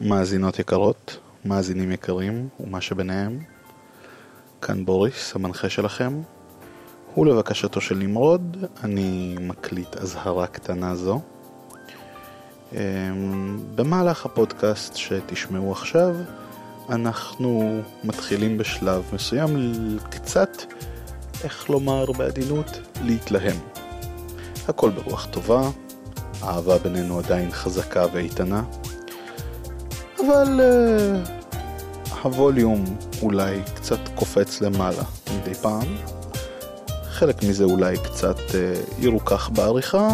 מאזינות יקרות, מאזינים יקרים ומה שביניהם. כאן בוריס, המנחה שלכם. ולבקשתו של נמרוד, אני מקליט אזהרה קטנה זו. אמ, במהלך הפודקאסט שתשמעו עכשיו, אנחנו מתחילים בשלב מסוים קצת, איך לומר בעדינות, להתלהם. הכל ברוח טובה, האהבה בינינו עדיין חזקה ואיתנה, אבל uh, הווליום אולי קצת קופץ למעלה מדי פעם. חלק מזה אולי קצת uh, ירוכח בעריכה,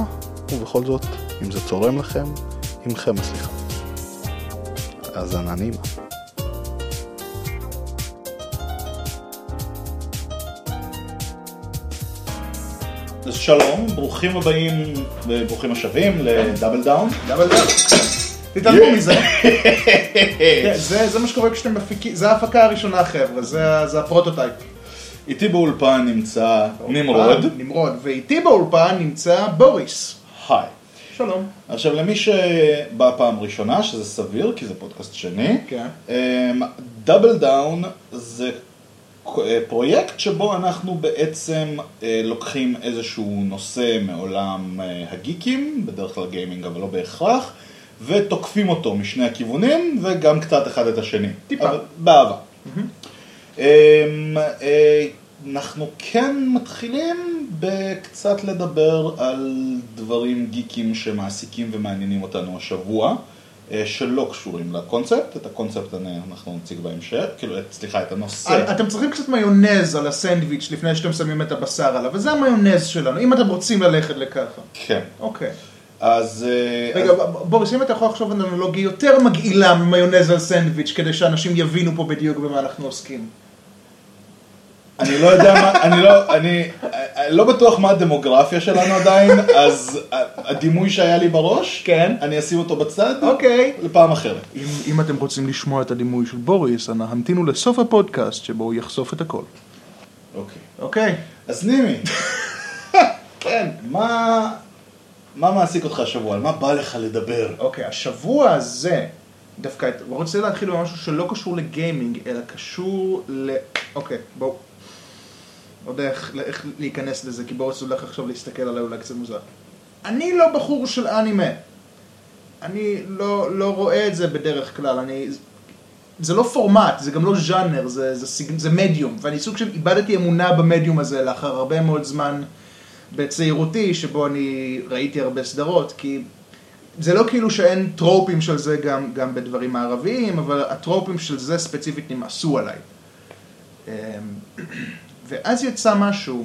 ובכל זאת, אם זה צורם לכם, עמכם הסליחה. האזנה נעימה. אז שלום, ברוכים הבאים וברוכים השבים ל-Double Down. Double Down. תתעלמו מזה. כן, זה מה שקורה כשאתם מפיקים, זה ההפקה הראשונה חבר'ה, זה זה ה prototype. איתי באולפן נמצא נמרוד. נמרוד, ואיתי באולפן נמצא בוריס. היי. שלום. עכשיו למי שבא פעם ראשונה, שזה סביר, כי זה פודקאסט שני, כן. Double Down זה אה, פרויקט שבו אנחנו בעצם אה, לוקחים איזשהו נושא מעולם אה, הגיקים, בדרך כלל גיימינג אבל לא בהכרח, ותוקפים אותו משני הכיוונים וגם קצת אחד את השני. טיפה. אבל באהבה. אה, אנחנו כן מתחילים בקצת לדבר על דברים גיקים שמעסיקים ומעניינים אותנו השבוע, אה, שלא קשורים לקונספט, את הקונספט אנחנו נציג בהמשך, כאילו, את- סליחה, את הנושא. אתם צריכים קצת מיונז על הסנדוויץ' לפני שאתם שמים את הבשר עליו, וזה המיונז שלנו, אם אתם רוצים ללכת לככה. כן. אוקיי. אז... אה, רגע, אז- בוריס, אם אתה יכול לחשוב על אנלוגיה יותר מגעילה ממיונז על סנדוויץ', כדי שאנשים יבינו פה בדיוק במה אנחנו עוסקים. אני לא יודע מה, אני לא, אני אה, לא בטוח מה הדמוגרפיה שלנו עדיין, אז הדימוי שהיה לי בראש, כן. אני אשים אותו בצד, אוקיי. לפעם אחרת. אם, אם אתם רוצים לשמוע את הדימוי של בוריס, אנא המתינו לסוף הפודקאסט שבו הוא יחשוף את הכל. אוקיי. אוקיי. אז נימי, כן. מה, מה מעסיק אותך השבוע? על מה בא לך לדבר? אוקיי, השבוע הזה, דווקא רוצה להתחיל במשהו שלא קשור לגיימינג, אלא קשור ל... אוקיי, בואו. לא יודע איך, איך להיכנס לזה, כי בוריס הולך עכשיו להסתכל עליי אולי קצת מוזר. אני לא בחור של אנימה. אני לא, לא רואה את זה בדרך כלל, אני... זה לא פורמט, זה גם לא ז'אנר, זה, זה, סיג- זה מדיום, ואני סוג של איבדתי אמונה במדיום הזה לאחר הרבה מאוד זמן בצעירותי, שבו אני ראיתי הרבה סדרות, כי זה לא כאילו שאין טרופים של זה גם, גם בדברים מערביים, אבל הטרופים של זה ספציפית נמאסו עליי. אמ, ואז יצא משהו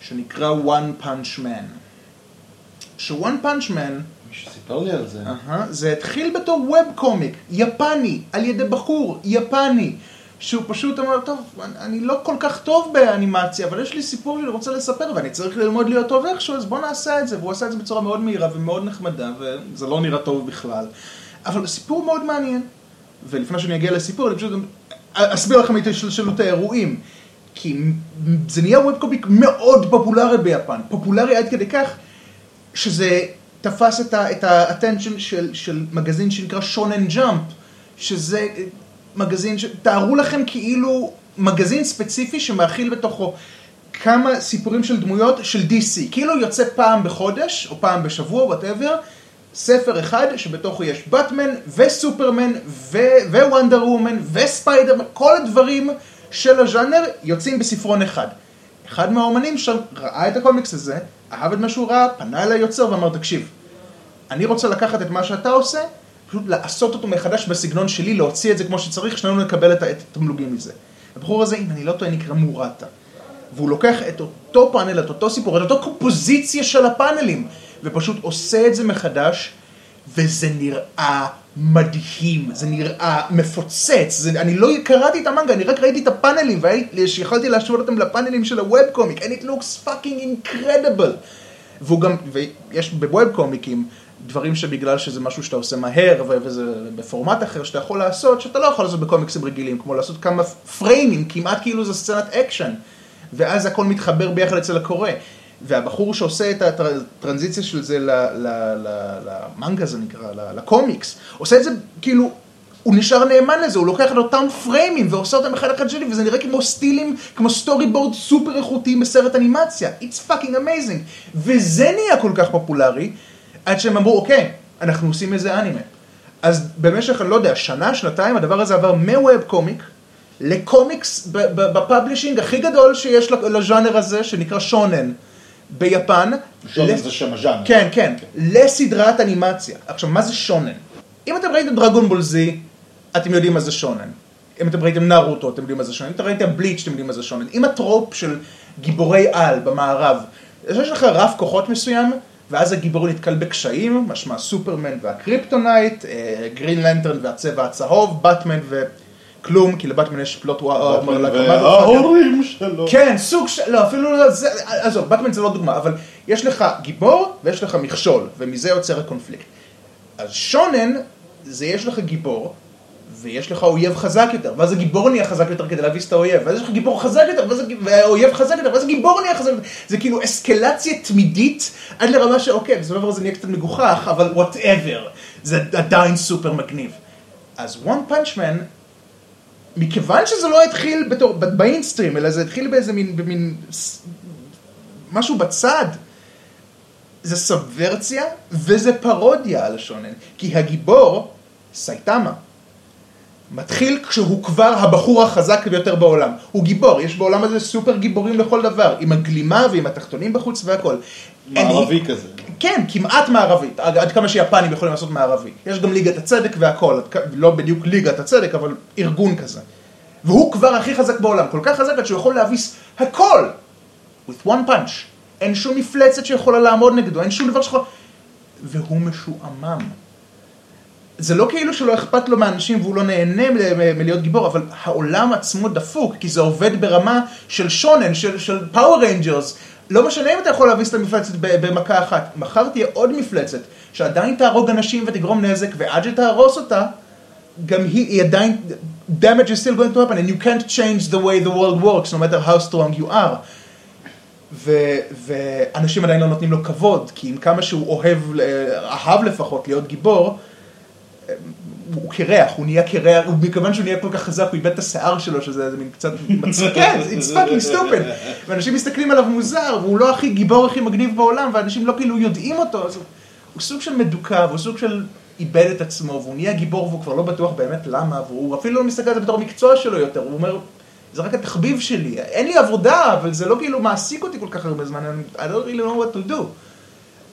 שנקרא One Punch Man. ש-One Punch Man, מישהו סיפר לי על זה. אהה, זה התחיל בתור ווב קומיק, יפני, על ידי בחור יפני, שהוא פשוט אמר, טוב, אני, אני לא כל כך טוב באנימציה, אבל יש לי סיפור שאני רוצה לספר ואני צריך ללמוד להיות טוב איכשהו, אז בוא נעשה את זה. והוא עשה את זה בצורה מאוד מהירה ומאוד נחמדה, וזה לא נראה טוב בכלל. אבל הסיפור מאוד מעניין. ולפני שאני אגיע לסיפור, אני פשוט אסביר לכם את השתלשלות האירועים. כי זה נהיה web comic מאוד פופולרי ביפן, פופולרי עד כדי כך שזה תפס את ה-attention של, של מגזין שנקרא שונן ג'אמפ, שזה מגזין, ש... תארו לכם כאילו מגזין ספציפי שמאכיל בתוכו כמה סיפורים של דמויות של DC, כאילו יוצא פעם בחודש או פעם בשבוע, whatever, ספר אחד שבתוכו יש באטמן וסופרמן ווונדר וומן וספיידרמן, כל הדברים של הז'אנר יוצאים בספרון אחד. אחד מהאומנים שם ראה את הקומיקס הזה, אהב את מה שהוא ראה, פנה אל היוצר ואמר, תקשיב, אני רוצה לקחת את מה שאתה עושה, פשוט לעשות אותו מחדש בסגנון שלי, להוציא את זה כמו שצריך, שנינו נקבל את התמלוגים מזה. הבחור הזה, אם אני לא טועה, נקרא מורטה. והוא לוקח את אותו פאנל, את אותו סיפור, את אותו קומפוזיציה של הפאנלים, ופשוט עושה את זה מחדש, וזה נראה מדהים, זה נראה מפוצץ, זה, אני לא קראתי את המנגה, אני רק ראיתי את ה panelים, ויכולתי להשוות אותם ל panelים של ה web comic, and it looks fucking incredible. והוא גם, ויש ב web comicים דברים שבגלל שזה משהו שאתה עושה מהר וזה בפורמט אחר שאתה יכול לעשות, שאתה לא יכול לעשות בקומיקסים רגילים, כמו לעשות כמה frameים, כמעט כאילו זה סצנת אקשן, ואז הכל מתחבר ביחד אצל הקורא. והבחור שעושה את ה transition של זה למנגה זה נקרא, לקומיקס, עושה את זה כאילו הוא נשאר נאמן לזה, הוא לוקח את אותם frameים ועושה אותם אחד אחד שני, וזה נראה כמו stillים, כמו storyboard סופר איכותי בסרט אנימציה. It's fucking amazing. וזה נהיה כל כך פופולרי, עד שהם אמרו, אוקיי, אנחנו עושים איזה אנימה. אז במשך, אני לא יודע, שנה, שנתיים, הדבר הזה עבר מ web comic לקומיקס ב publishing הכי גדול שיש לז'אנר הזה, שנקרא שונן, ביפן. שונן ל- זה שם הז'אנר. כן, כן, לסדרת אנימציה. עכשיו, מה זה שונן? אם אתם ראיתם Dragon Ball Z, אתם יודעים מה זה שונן. אם אתם ראיתם נרוטו, אתם יודעים מה זה שונן. אם אתם ראיתם בליץ', אתם יודעים מה זה שונן. אם ה trope של גיבורי העל במערב, יש לך רף כוחות מסוים, ואז הגיבור נתקל בקשיים, משמע סופרמן וה kryptonite, אה, Green Lantern והצבע הצהוב, באטמן וכלום, כי לבאטמן יש plot וואו, וההורים שלו. כן, סוג של, לא, אפילו לא, זה, עזוב, באטמן זה לא דוגמה, אבל יש לך גיבור ויש לך מכשול, ומזה יוצר הקונפליקט. אז שונן, זה יש לך גיבור, ויש לך אויב חזק יותר, ואז הגיבור נהיה חזק יותר כדי להביס את האויב, ואז יש לך גיבור חזק יותר, ואז והאויב חזק יותר, ואז הגיבור נהיה חזק יותר, זה כאילו אסקלציה תמידית, עד לרמה שאוקיי, בסופו של דבר זה נהיה קצת מגוחך, אבל whatever, זה עדיין סופר מגניב. אז וואן פאנץ' מן, מכיוון שזה לא התחיל בתור, באינסטרים, אלא זה התחיל באיזה מין, במין, משהו בצד, זה סובורציה וזה פרודיה על השונן. כי הגיבור, סייטמה, מתחיל כשהוא כבר הבחור החזק ביותר בעולם. הוא גיבור, יש בעולם הזה סופר גיבורים לכל דבר, עם הגלימה ועם התחתונים בחוץ והכל. מערבי אני- כזה. כן, כמעט מערבית, עד, כמה שיפנים יכולים לעשות מערבי. יש גם ליגת הצדק והכל, לא בדיוק ליגת הצדק, אבל ארגון כזה. והוא כבר הכי חזק בעולם, כל כך חזק עד שהוא יכול להביס הכל, with one punch. אין שום מפלצת שיכולה לעמוד נגדו, אין שום דבר שיכול... והוא משועמם. זה לא כאילו שלא אכפת לו מאנשים והוא לא נהנה מלהיות גיבור, אבל העולם עצמו דפוק, כי זה עובד ברמה של שונן, של, של Power Rangers. לא משנה אם אתה יכול להביס את המפלצת במכה אחת, מחר תהיה עוד מפלצת, שעדיין תהרוג אנשים ותגרום נזק, ועד שתהרוס אותה, גם היא, היא עדיין, damage is still going to happen, and you can't change the way the world works, no matter how strong you are. ו- ואנשים עדיין לא נותנים לו כבוד, כי עם כמה שהוא אוהב, אהב לפחות להיות גיבור, הוא קרח, הוא נהיה קרח, מכיוון שהוא נהיה כל כך חזק, הוא איבד את השיער שלו, שזה איזה מין קצת מצחיק, כן, it's fucking stupid. ואנשים מסתכלים עליו מוזר, והוא לא הכי גיבור הכי מגניב בעולם, ואנשים לא כאילו יודעים אותו, אז הוא, הוא סוג של מדוכא, והוא סוג של איבד את עצמו, והוא נהיה גיבור והוא כבר לא בטוח באמת למה, והוא אפילו לא מסתכל על זה בתור מקצוע שלו יותר, הוא אומר, זה רק התחביב שלי, אין לי עבודה, אבל זה לא כאילו מעסיק אותי כל כך הרבה זמן, I don't really know what to do.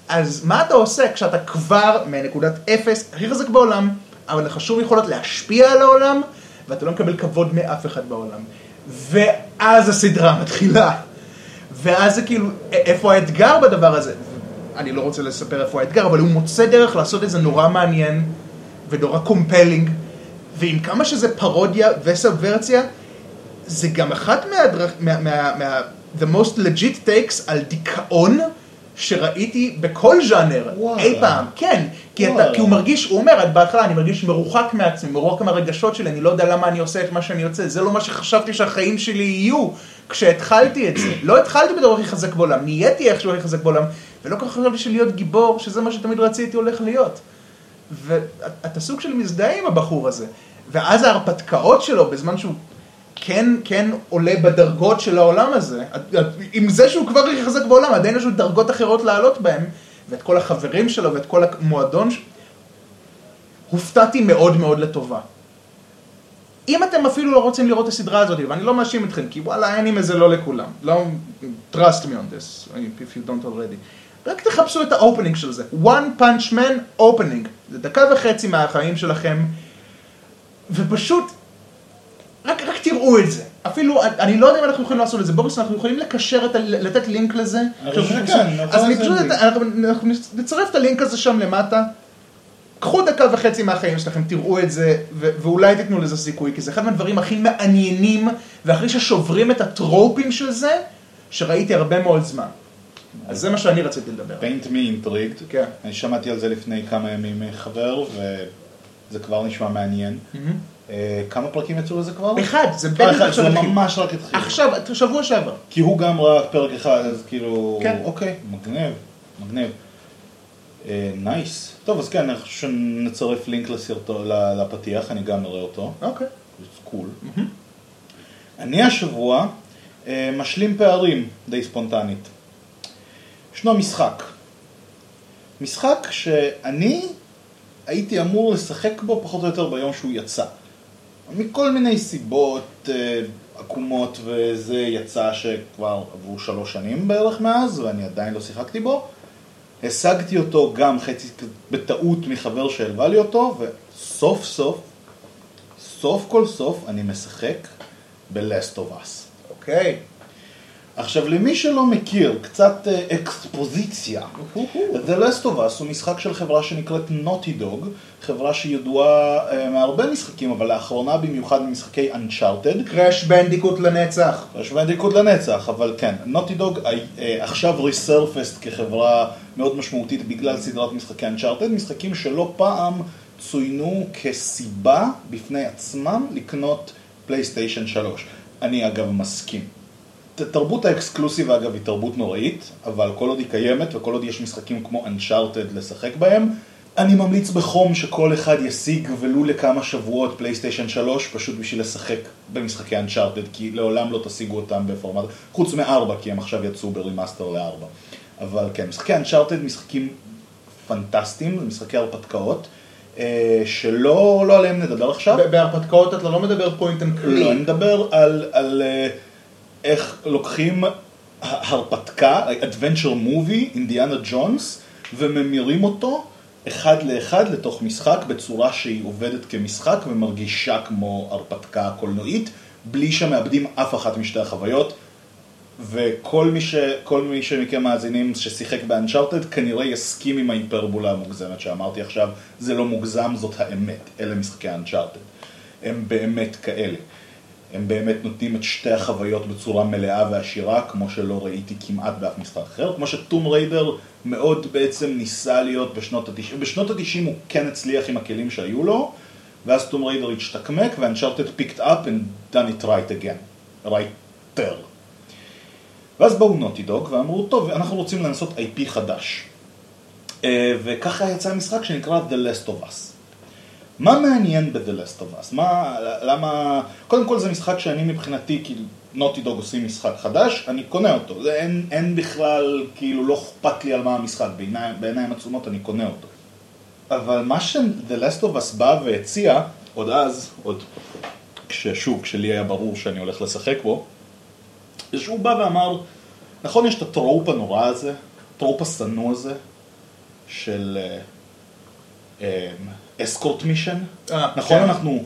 אז מה אתה עושה כשאתה כבר מנקודת אפס, הכי חזק בעולם, אבל לך שום יכולת להשפיע על העולם, ואתה לא מקבל כבוד מאף אחד בעולם. ואז הסדרה מתחילה. ואז זה כאילו, איפה האתגר בדבר הזה? אני לא רוצה לספר איפה האתגר, אבל הוא מוצא דרך לעשות את זה נורא מעניין, ונורא compelling, ועם כמה שזה פרודיה וסובברסיה, זה גם אחת מהדרך, מה, מה, מה, the most legit takes על דיכאון שראיתי בכל ז'אנר וואלה. אי פעם, כן, כי, אתה. כי הוא מרגיש, הוא אומר, בהתחלה אני מרגיש מרוחק מעצמי, מרוחק מהרגשות שלי, אני לא יודע למה אני עושה את מה שאני עושה, זה לא מה שחשבתי שהחיים שלי יהיו כשהתחלתי את זה, לא התחלתי בתור הכי חזק בעולם, נהייתי איכשהו הכי חזק בעולם, ולא כל כך חשבתי שלהיות גיבור, שזה מה שתמיד רציתי הולך להיות. ואתה סוג של מזדהה עם הבחור הזה. ואז ההרפתקאות שלו, בזמן שהוא כן, כן עולה בדרגות של העולם הזה, עם זה שהוא כבר הכי חזק בעולם, עדיין יש לו דרגות אחרות לעלות בהם, ואת כל החברים שלו ואת כל המועדון, ש- הופתעתי מאוד מאוד לטובה. אם אתם אפילו לא רוצים לראות את הסדרה הזאת, ואני לא מאשים אתכם, כי וואלה, אנימה זה לא לכולם. לא, trust me on this, if you don't already. רק תחפשו את ה opening של זה. one punch man opening. זה דקה וחצי מהחיים שלכם, ופשוט, רק, רק תראו את זה. אפילו, אני לא יודע אם אנחנו יכולים לעשות את זה. בוריס, אנחנו יכולים לקשר את ה... לתת לינק לזה? יכול אז אני פשוט. אנחנו, נצרף את הלינק הזה שם למטה. קחו דקה וחצי מהחיים שלכם, תראו את זה, ו- ואולי תיתנו לזה סיכוי, כי זה אחד מהדברים הכי מעניינים, והכי ששוברים את הטרופים של זה, שראיתי הרבה מאוד זמן. אז זה מה שאני רציתי לדבר. paint me intrigued. כן. אני שמעתי על זה לפני כמה ימים מחבר, וזה כבר נשמע מעניין. אה, כמה פרקים יצאו לזה כבר? אחד, זה אה, בדיוק אחד, זה. ממש רק התחיל. עכשיו, שבוע שעבר. כי הוא גם ראה פרק אחד, אז כאילו, כן. אוקיי, מגניב, מגניב. נייס. טוב, אז כן, אני חושב שנצרף לינק לסרטו, ל- לפתיח, אני גם אראה אותו. אוקיי. It's cool. אני השבוע אה, משלים פערים די ספונטנית. ישנו משחק. משחק שאני הייתי אמור לשחק בו פחות או יותר ביום שהוא יצא. מכל מיני סיבות אה, עקומות וזה יצא שכבר עברו שלוש שנים בערך מאז ואני עדיין לא שיחקתי בו. השגתי אותו גם חצי בטעות מחבר שהלווה לי אותו וסוף סוף, סוף כל סוף אני משחק ב-Last of Us. אוקיי. עכשיו למי שלא מכיר, קצת אה, אקספוזיציה. The Last of Us הוא משחק של חברה שנקראת Naughty Dog, חברה שידועה אה, מהרבה משחקים, אבל לאחרונה במיוחד ממשחקי Uncharted. קראש בנדיקוט לנצח. יש בנדיקוד לנצח, אבל כן, נוטי דוג עכשיו Respawn כחברה מאוד משמעותית בגלל סדרת משחקי Uncharted, משחקים שלא פעם צוינו כסיבה בפני עצמם לקנות פלייסטיישן 3. אני אגב מסכים. תרבות ה exclusive אגב היא תרבות נוראית, אבל כל עוד היא קיימת וכל עוד יש משחקים כמו Uncharted לשחק בהם, אני ממליץ בחום שכל אחד ישיג ולו לכמה שבועות פלייסטיישן 3 פשוט בשביל לשחק במשחקי Uncharted, כי לעולם לא תשיגו אותם בפורמט, חוץ מארבע, כי הם עכשיו יצאו ב remaster לארבע. אבל כן, משחקי Uncharted משחקים פנטסטיים, משחקי הרפתקאות, אה, שלא לא עליהם נדבר עכשיו. בהרפתקאות אתה לא מדבר point and, לא, קליק. אני מדבר על, על אה, איך לוקחים הרפתקה, adventure movie, אינדיאנה ג'ונס, וממירים אותו אחד לאחד לתוך משחק בצורה שהיא עובדת כמשחק ומרגישה כמו הרפתקה קולנועית, בלי שמאבדים אף אחת משתי החוויות. וכל מי, ש... מי שמכם מאזינים ששיחק באנצ'ארטד כנראה יסכים עם ההיפרבולה המוגזמת שאמרתי עכשיו, זה לא מוגזם, זאת האמת, אלה משחקי אנצ'ארטד. הם באמת כאלה. הם באמת נותנים את שתי החוויות בצורה מלאה ועשירה, כמו שלא ראיתי כמעט באף משחק אחר. כמו שטום ריידר מאוד בעצם ניסה להיות בשנות ה-90. בשנות ה-90 הוא כן הצליח עם הכלים שהיו לו, ואז טום ריידר השתקמק, ואנצ'ארטד picked up and done it right again. there. ואז באו נוטי דוג ואמרו, טוב, אנחנו רוצים לנסות IP חדש. אה, וככה יצא משחק שנקרא The Last of Us. מה מעניין ב-The Last of Us? מה, למה... קודם כל זה משחק שאני מבחינתי, כאילו, נוטי דוג עושים משחק חדש, אני קונה אותו. זה אין, אין בכלל, כאילו, לא אכפת לי על מה המשחק. בעיני, בעיניים עצומות אני קונה אותו. אבל מה ש-The Last of Us בא והציע, עוד אז, עוד כששוב, כשלי היה ברור שאני הולך לשחק בו, זה שהוא בא ואמר, נכון יש את הטרופ הנורא הזה, הטרופ השנוא הזה, של אסקורט מישן, אה, נכון כן. אנחנו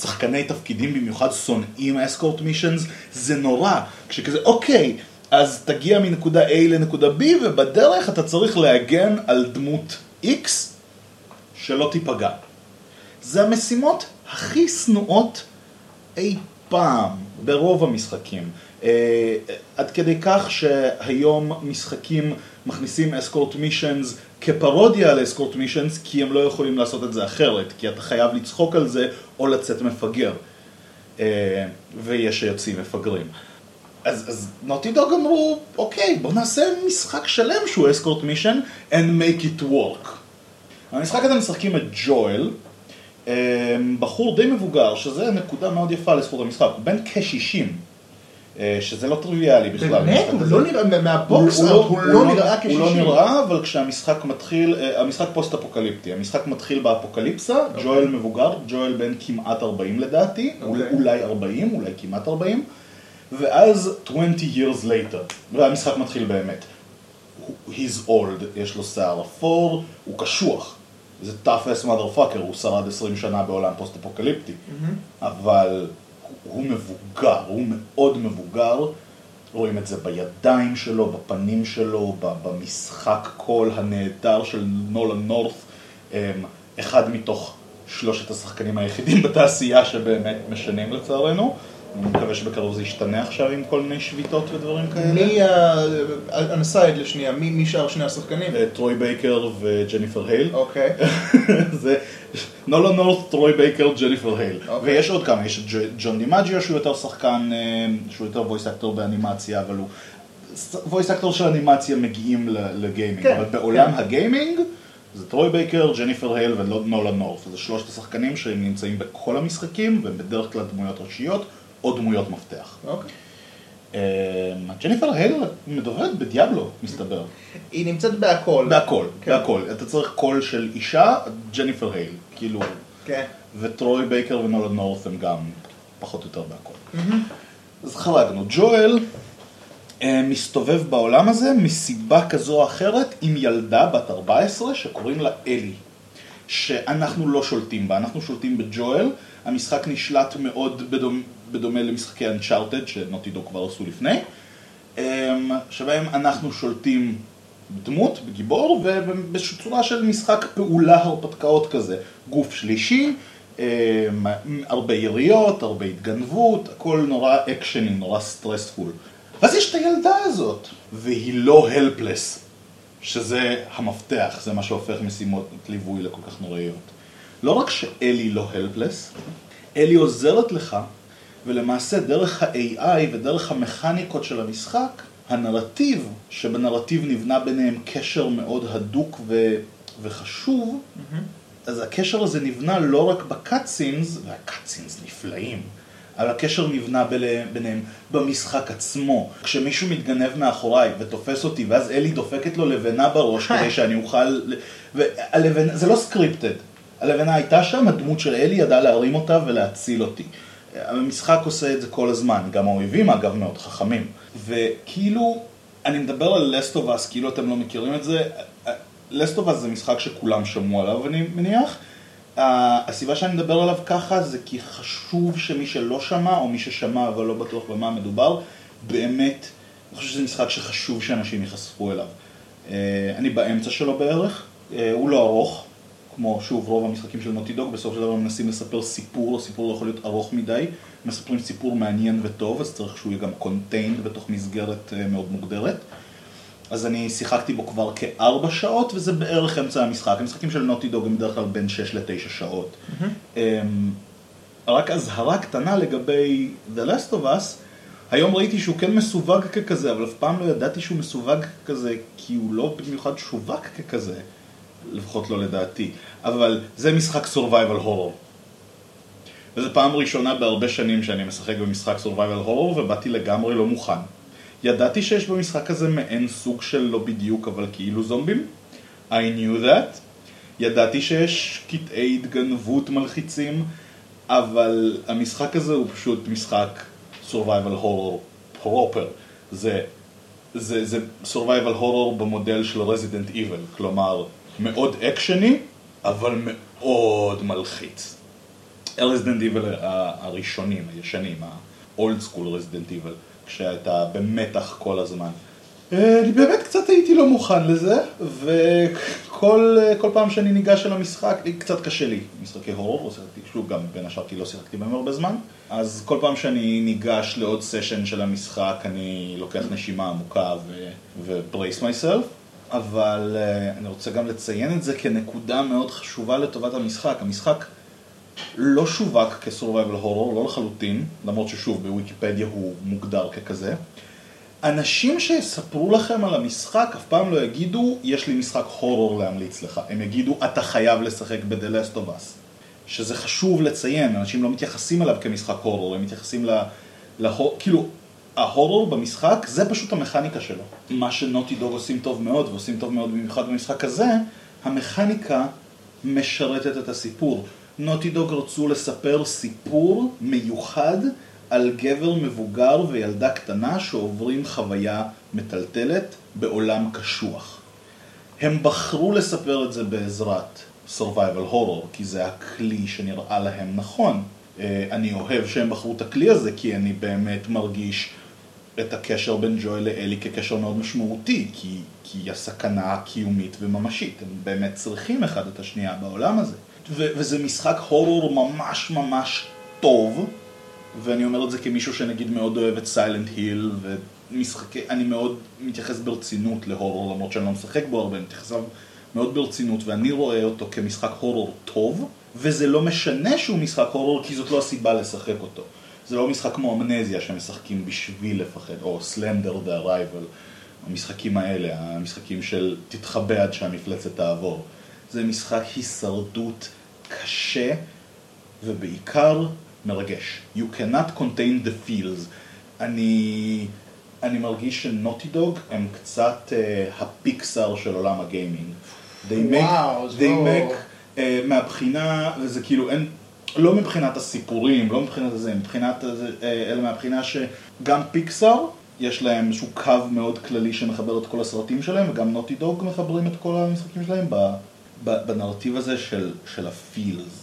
שחקני תפקידים במיוחד שונאים אסקורט מישנס, זה נורא, כשכזה אוקיי, אז תגיע מנקודה A לנקודה B ובדרך אתה צריך להגן על דמות X שלא תיפגע. זה המשימות הכי שנואות אי פעם ברוב המשחקים. אה, עד כדי כך שהיום משחקים מכניסים אסקורט מישנס כפרודיה על אסקורט מישנס כי הם לא יכולים לעשות את זה אחרת, כי אתה חייב לצחוק על זה או לצאת מפגר. אה, ויש שיוצאים מפגרים. אז, אז נוטי דוג אמרו, אוקיי, בוא נעשה משחק שלם שהוא אסקורט מישן and make it work. המשחק הזה משחקים את ג'ואל, אה, בחור די מבוגר, שזה נקודה מאוד יפה לזכות המשחק, הוא בן כ-60, שזה לא טריוויאלי בכלל. באמת? המשחק הוא הזה. לא נראה, מה box הוא, הוא לא נראה הוא לא. נראה, אבל כשהמשחק מתחיל, אה, המשחק פוסט אפוקליפטי, המשחק מתחיל באפוקליפסה, ג'ואל מבוגר, ג'ואל בן כמעט 40 לדעתי, אוקיי. אולי 40, אולי כמעט 40, ואז 20 years later, והמשחק מתחיל באמת. He's old, יש לו שיער אפור, הוא קשוח. זה tough ass motherfucker, הוא שרד 20 שנה בעולם פוסט אפוקליפטי. אבל הוא מבוגר, הוא מאוד מבוגר. רואים את זה בידיים שלו, בפנים שלו, במשחק קול הנהדר של נולן נורת'. אמ, אחד מתוך שלושת השחקנים היחידים בתעשייה שבאמת משנים לצערנו. אני מקווה שבקרוב זה ישתנה עכשיו עם כל מיני שביתות ודברים כאלה. מי, ה- אנסייד לשנייה, מי מי שאר שני השחקנים? אה, טרוי בייקר וג'ניפר הייל. אוקיי. זה נולן נורת', טרוי בייקר, ג'ניפר הייל. אוקיי. ויש עוד כמה, יש ג'ון דימג'יו שהוא יותר שחקן, אה, שהוא יותר voice actor באנימציה, אבל הוא... voice actor של אנימציה מגיעים ל gaming, כן, אבל בעולם כן. ה gaming זה טרוי בייקר, ג'ניפר הייל ונולן נורת', זה שלושת השחקנים שהם נמצאים בכל המשחקים, והם בדרך כלל דמויות ראשיות או דמויות מפתח. אוקיי. אה, ג'ניפר הייל מדוברת בדיאבלו, מסתבר. היא נמצאת בהכל. בהכל, כן. בהכל. אתה צריך קול של אישה, ג'ניפר הייל. כאילו, כן. וטרוי בייקר ונולן נורת' הם גם פחות או יותר בהכל. אז חרגנו. ג'ואל אה, מסתובב בעולם הזה מסיבה כזו או אחרת עם ילדה בת 14 שקוראים לה אלי. שאנחנו לא שולטים בה, אנחנו שולטים בג'ואל, המשחק נשלט מאוד בדומה, בדומה למשחקי אנצ'ארטד שנוטי דו כבר עשו לפני, אמ, שבהם אנחנו שולטים בדמות, בגיבור, ובצורה של משחק פעולה הרפתקאות כזה, גוף שלישי, אמ, הרבה יריות, הרבה התגנבות, הכל נורא אקשני, נורא סטרספול. ואז יש את הילדה הזאת, והיא לא הלפלס, שזה המפתח, זה מה שהופך משימות ליווי לכל כך נוראיות. לא רק שאלי לא הלפלס, אלי עוזרת לך, ולמעשה דרך ה-AI ודרך המכניקות של המשחק, הנרטיב, שבנרטיב נבנה ביניהם קשר מאוד הדוק ו- וחשוב, אז הקשר הזה נבנה לא רק בקאטסינס, והקאטסינס נפלאים, אבל הקשר נבנה בל- ביניהם במשחק עצמו. כשמישהו מתגנב מאחוריי ותופס אותי, ואז אלי דופקת לו לבנה בראש כדי שאני אוכל... והלבנה, זה לא סקריפטד. הלבנה הייתה שם, הדמות של אלי ידעה להרים אותה ולהציל אותי. המשחק עושה את זה כל הזמן, גם האויבים אגב מאוד חכמים. וכאילו, אני מדבר על לסטובס, כאילו אתם לא מכירים את זה. לסטובס זה משחק שכולם שמעו עליו, אני מניח. ה- הסיבה שאני מדבר עליו ככה זה כי חשוב שמי שלא שמע, או מי ששמע אבל לא בטוח במה מדובר, באמת, אני חושב שזה משחק שחשוב שאנשים ייחשפו אליו. אה, אני באמצע שלו בערך, אה, הוא לא ארוך, כמו שוב רוב המשחקים של נוטי דוג, בסופו של דבר מנסים לספר סיפור, הסיפור לא יכול להיות ארוך מדי, מספרים סיפור מעניין וטוב, אז צריך שהוא יהיה גם contained בתוך מסגרת אה, מאוד מוגדרת. אז אני שיחקתי בו כבר כארבע שעות, וזה בערך אמצע המשחק. המשחקים של נוטי דוג הם בדרך כלל בין שש לתשע שעות. אמ, רק אזהרה קטנה לגבי The Last of Us, היום ראיתי שהוא כן מסווג ככזה, אבל אף פעם לא ידעתי שהוא מסווג כזה, כי הוא לא במיוחד שווק ככזה, לפחות לא לדעתי. אבל זה משחק survival horror. וזו פעם ראשונה בהרבה שנים שאני משחק במשחק survival horror, ובאתי לגמרי לא מוכן. ידעתי שיש במשחק הזה מעין סוג של לא בדיוק, אבל כאילו זומבים. I knew that. ידעתי שיש קטעי התגנבות מלחיצים, אבל המשחק הזה הוא פשוט משחק survival horror proper. זה, זה, זה survival horror במודל של Resident Evil, כלומר מאוד אקשני, אבל מאוד מלחיץ. Resident Evil ה- הראשונים, הישנים, ה-old school Resident Evil, כשאתה במתח כל הזמן. אה, אני באמת קצת הייתי לא מוכן לזה, וכל כל פעם שאני ניגש אל המשחק, לי קצת קשה לי, משחקי הורור, שוב גם בין השאר כי לא שיחקתי בהם הרבה זמן, אז כל פעם שאני ניגש לעוד סשן של המשחק, אני לוקח נשימה עמוקה ו-brace myself, אבל אה, אני רוצה גם לציין את זה כנקודה מאוד חשובה לטובת המשחק. המשחק לא שווק כסורווייבל הורור, לא לחלוטין, למרות ששוב בוויקיפדיה הוא מוגדר ככזה. אנשים שיספרו לכם על המשחק אף פעם לא יגידו, יש לי משחק הורור להמליץ לך. הם יגידו, אתה חייב לשחק ב-The Last of Us. שזה חשוב לציין, אנשים לא מתייחסים אליו כמשחק הורור, הם מתייחסים ל... להור... כאילו, ההורור במשחק זה פשוט המכניקה שלו. מה שנוטי דוג עושים טוב מאוד, ועושים טוב מאוד במיוחד במשחק הזה, המכניקה משרתת את הסיפור. נוטי דוג רצו לספר סיפור מיוחד על גבר מבוגר וילדה קטנה שעוברים חוויה מטלטלת בעולם קשוח. הם בחרו לספר את זה בעזרת survival horror, כי זה הכלי שנראה להם נכון. אה, אני אוהב שהם בחרו את הכלי הזה, כי אני באמת מרגיש את הקשר בין ג'וי לאלי כקשר מאוד משמעותי, כי, כי הסכנה קיומית וממשית. הם באמת צריכים אחד את השנייה בעולם הזה. ו- וזה משחק הורור ממש ממש טוב, ואני אומר את זה כמישהו שנגיד מאוד אוהב את סיילנט היל, ומשחקי, אני מאוד מתייחס ברצינות להורור, למרות שאני לא משחק בו הרבה, אני מתייחס מאוד ברצינות, ואני רואה אותו כמשחק הורור טוב, וזה לא משנה שהוא משחק הורור, כי זאת לא הסיבה לשחק אותו. זה לא משחק כמו אמנזיה שמשחקים בשביל לפחד, או סלנדר דה ארייבל, המשחקים האלה, המשחקים של תתחבא עד שהמפלצת תעבור. זה משחק הישרדות קשה ובעיקר מרגש. You cannot contain the feels. אני, אני מרגיש שנוטי דוג הם קצת uh, הפיקסאר של עולם הגיימינג. They make, זה they לא- make uh, מהבחינה, וזה כאילו אין, לא מבחינת הסיפורים, לא מבחינת זה, מבחינת, אה, אלא מהבחינה שגם פיקסאר, יש להם איזשהו קו מאוד כללי שמחבר את כל הסרטים שלהם, וגם נוטי דוג מחברים את כל המשחקים שלהם בנרטיב הזה של, של ה feels.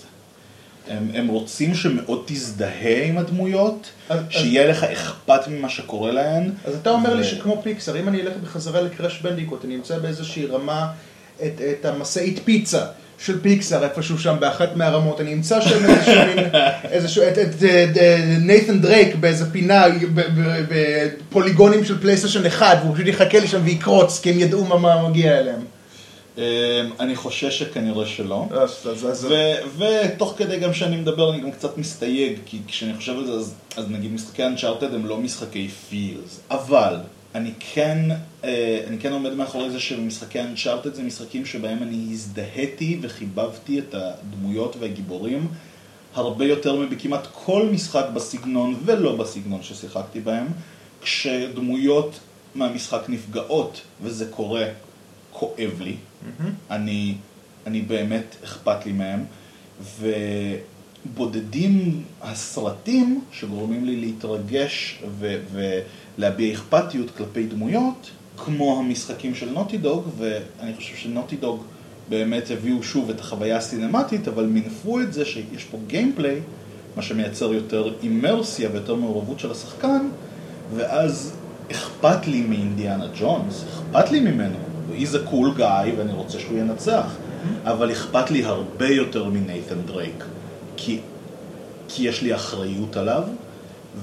הם, הם רוצים שמאוד תזדהה עם הדמויות, אז- שיהיה לך אכפת ממה שקורה להן. אז אתה אומר לי ו- שכמו פיקסר, אם אני אלך בחזרה ל קראש בנדיקוט, אני אמצא באיזושהי רמה את, את המשאית פיצה של פיקסר איפשהו שם באחת מהרמות, אני אמצא שם איזשהו מין, איזשהו, את, נייתן דרייק באיזה פינה בפוליגונים של פלייסטיישן אחד, והוא פשוט יחכה לי שם ויקרוץ, כי הם ידעו מה, מגיע אליהם. אמ, אני חושש שכנראה שלא. ותוך כדי גם שאני מדבר אני גם קצת מסתייג, כי כשאני חושב על זה אז נגיד משחקי אנצ'ארטד הם לא משחקי פילס, אבל אני כן, אה, אני כן עומד מאחורי זה שבמשחקי אנצ'ארטד זה משחקים שבהם אני הזדהיתי וחיבבתי את הדמויות והגיבורים הרבה יותר מכמעט כל משחק בסגנון ולא בסגנון ששיחקתי בהם, כשדמויות מהמשחק נפגעות וזה קורה, כואב לי. אני, אני באמת אכפת לי מהם, ובודדים הסרטים שגורמים לי להתרגש ו- ולהביע אכפתיות כלפי דמויות, כמו המשחקים של נוטי דוג, ואני חושב שנוטי דוג באמת הביאו שוב את החוויה הסינמטית, אבל מינפו את זה שיש פה גיימפליי, מה שמייצר יותר אימרסיה ויותר מעורבות של השחקן, ואז אכפת לי מאינדיאנה ג'ונס, אכפת לי ממנו, he's a cool guy ואני רוצה שהוא ינצח, אבל אכפת לי הרבה יותר מנייתן דרייק, כי, כי יש לי אחריות עליו,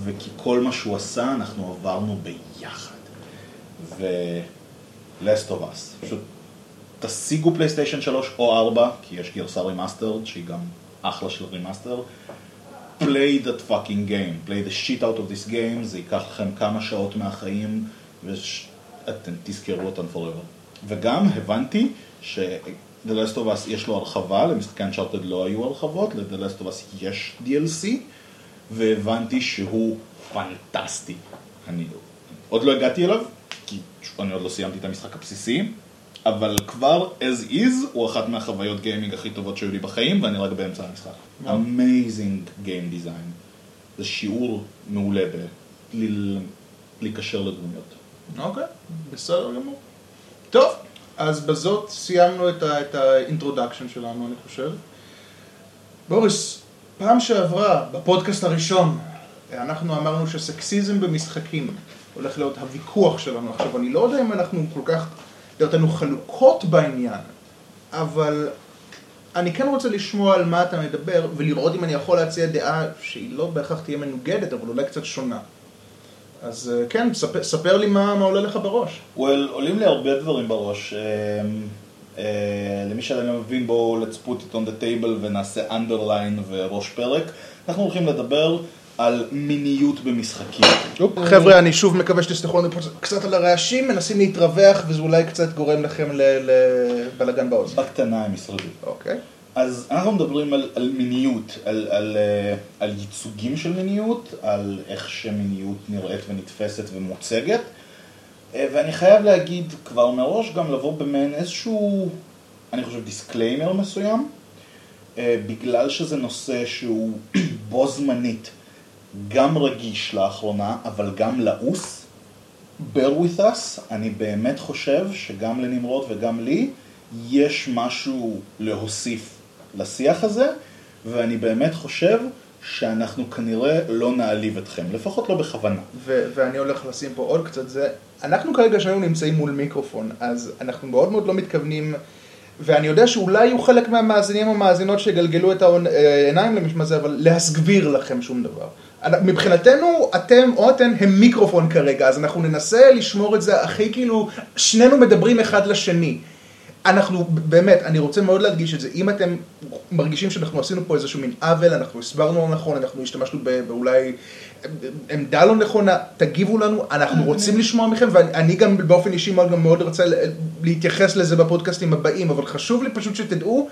וכי כל מה שהוא עשה אנחנו עברנו ביחד. ו-Last of Us, פשוט תשיגו פלייסטיישן 3 או 4, כי יש גרסה remastered שהיא גם אחלה של remaster. play that fucking game, play the shit out of this game, זה ייקח לכם כמה שעות מהחיים ואתם תזכרו אותם forever. וגם הבנתי ש-The Last of Us יש לו הרחבה, למשחקי Uncharted לא היו הרחבות, ל-The Last of Us יש DLC, והבנתי שהוא פנטסטי. אני עוד לא הגעתי אליו, כי אני עוד לא סיימתי את המשחק הבסיסי, אבל כבר as is הוא אחת מהחוויות גיימינג הכי טובות שהיו לי בחיים, ואני רק באמצע המשחק. Amazing Game Design. זה שיעור מעולה בלהיקשר לדמויות. אוקיי, בסדר גמור. טוב, אז בזאת סיימנו את ה introduction שלנו, אני חושב. בוריס, פעם שעברה, בפודקאסט הראשון, אנחנו אמרנו שסקסיזם במשחקים הולך להיות הוויכוח שלנו. עכשיו, אני לא יודע אם אנחנו כל כך, דעותינו חלוקות בעניין, אבל אני כן רוצה לשמוע על מה אתה מדבר, ולראות אם אני יכול להציע דעה שהיא לא בהכרח תהיה מנוגדת, אבל אולי קצת שונה. אז אה, כן, ספר, ספר לי מה, מה עולה לך בראש. well, עולים לי הרבה דברים בראש. אה, למי לא מבין, בואו let's put it on the table ונעשה underline וראש פרק. אנחנו הולכים לדבר על מיניות במשחקים. חבר'ה, אני שוב מקווה שתסלחו לנו קצת על הרעשים, מנסים להתרווח, וזה אולי קצת גורם לכם לבלאגן באוזן. בקטנה הם ישרדו. אוקיי. אז אנחנו מדברים על, על מיניות, על, על, אה, על ייצוגים של מיניות, על איך שמיניות נראית ונתפסת ומוצגת. אה, ואני חייב להגיד כבר מראש גם לבוא במעין איזשהו, אני חושב, disclaimer מסוים, אה, בגלל שזה נושא שהוא בו זמנית גם רגיש לאחרונה, אבל גם לעוס. bear with us, אני באמת חושב שגם לנמרוד וגם לי יש משהו להוסיף לשיח הזה, ואני באמת חושב שאנחנו כנראה לא נעליב אתכם, לפחות לא בכוונה. ו- ואני הולך לשים פה עוד קצת זה, אנחנו כרגע שנינו נמצאים מול מיקרופון, אז אנחנו מאוד מאוד לא מתכוונים, ואני יודע שאולי יהיו חלק מהמאזינים או מאזינות שיגלגלו את העיניים למשמע זה, אבל להסגביר לכם שום דבר. מבחינתנו, אתם או אתן הם מיקרופון כרגע, אז אנחנו ננסה לשמור את זה הכי כאילו, שנינו מדברים אחד לשני. אנחנו, באמת, אני רוצה מאוד להדגיש את זה. אם אתם מרגישים שאנחנו עשינו פה איזשהו מין עוול, אנחנו הסברנו לא נכון, אנחנו השתמשנו ב- באולי עמדה לא נכונה, תגיבו לנו, אנחנו רוצים לשמוע מכם, ואני גם באופן אישי מאוד גם מאוד רוצה להתייחס לזה בפודקאסטים הבאים, אבל חשוב לי פשוט שתדעו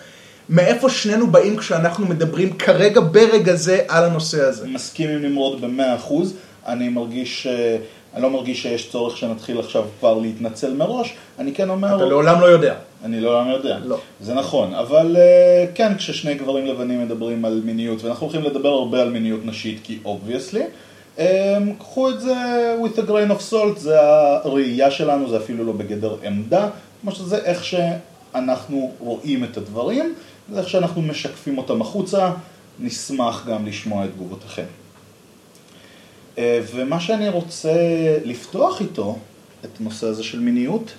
מאיפה שנינו באים כשאנחנו מדברים כרגע, ברגע זה, על הנושא הזה. מסכים עם נמרוד במאה אחוז, אני מרגיש, אה, אני לא מרגיש שיש צורך שנתחיל עכשיו כבר להתנצל מראש, אני כן אומר, אתה לעולם לא יודע. אני לעולם יודע, לא. זה נכון, אבל אה, כן, כששני גברים לבנים מדברים על מיניות, ואנחנו הולכים לדבר הרבה על מיניות נשית, כי obviously, קחו את זה with a grain of salt, זה הראייה שלנו, זה אפילו לא בגדר עמדה, כמו שזה איך שאנחנו רואים את הדברים, זה איך שאנחנו משקפים אותם החוצה, נשמח גם לשמוע את תגובותיכם. אה, ומה שאני רוצה לפתוח איתו, את הנושא הזה של מיניות,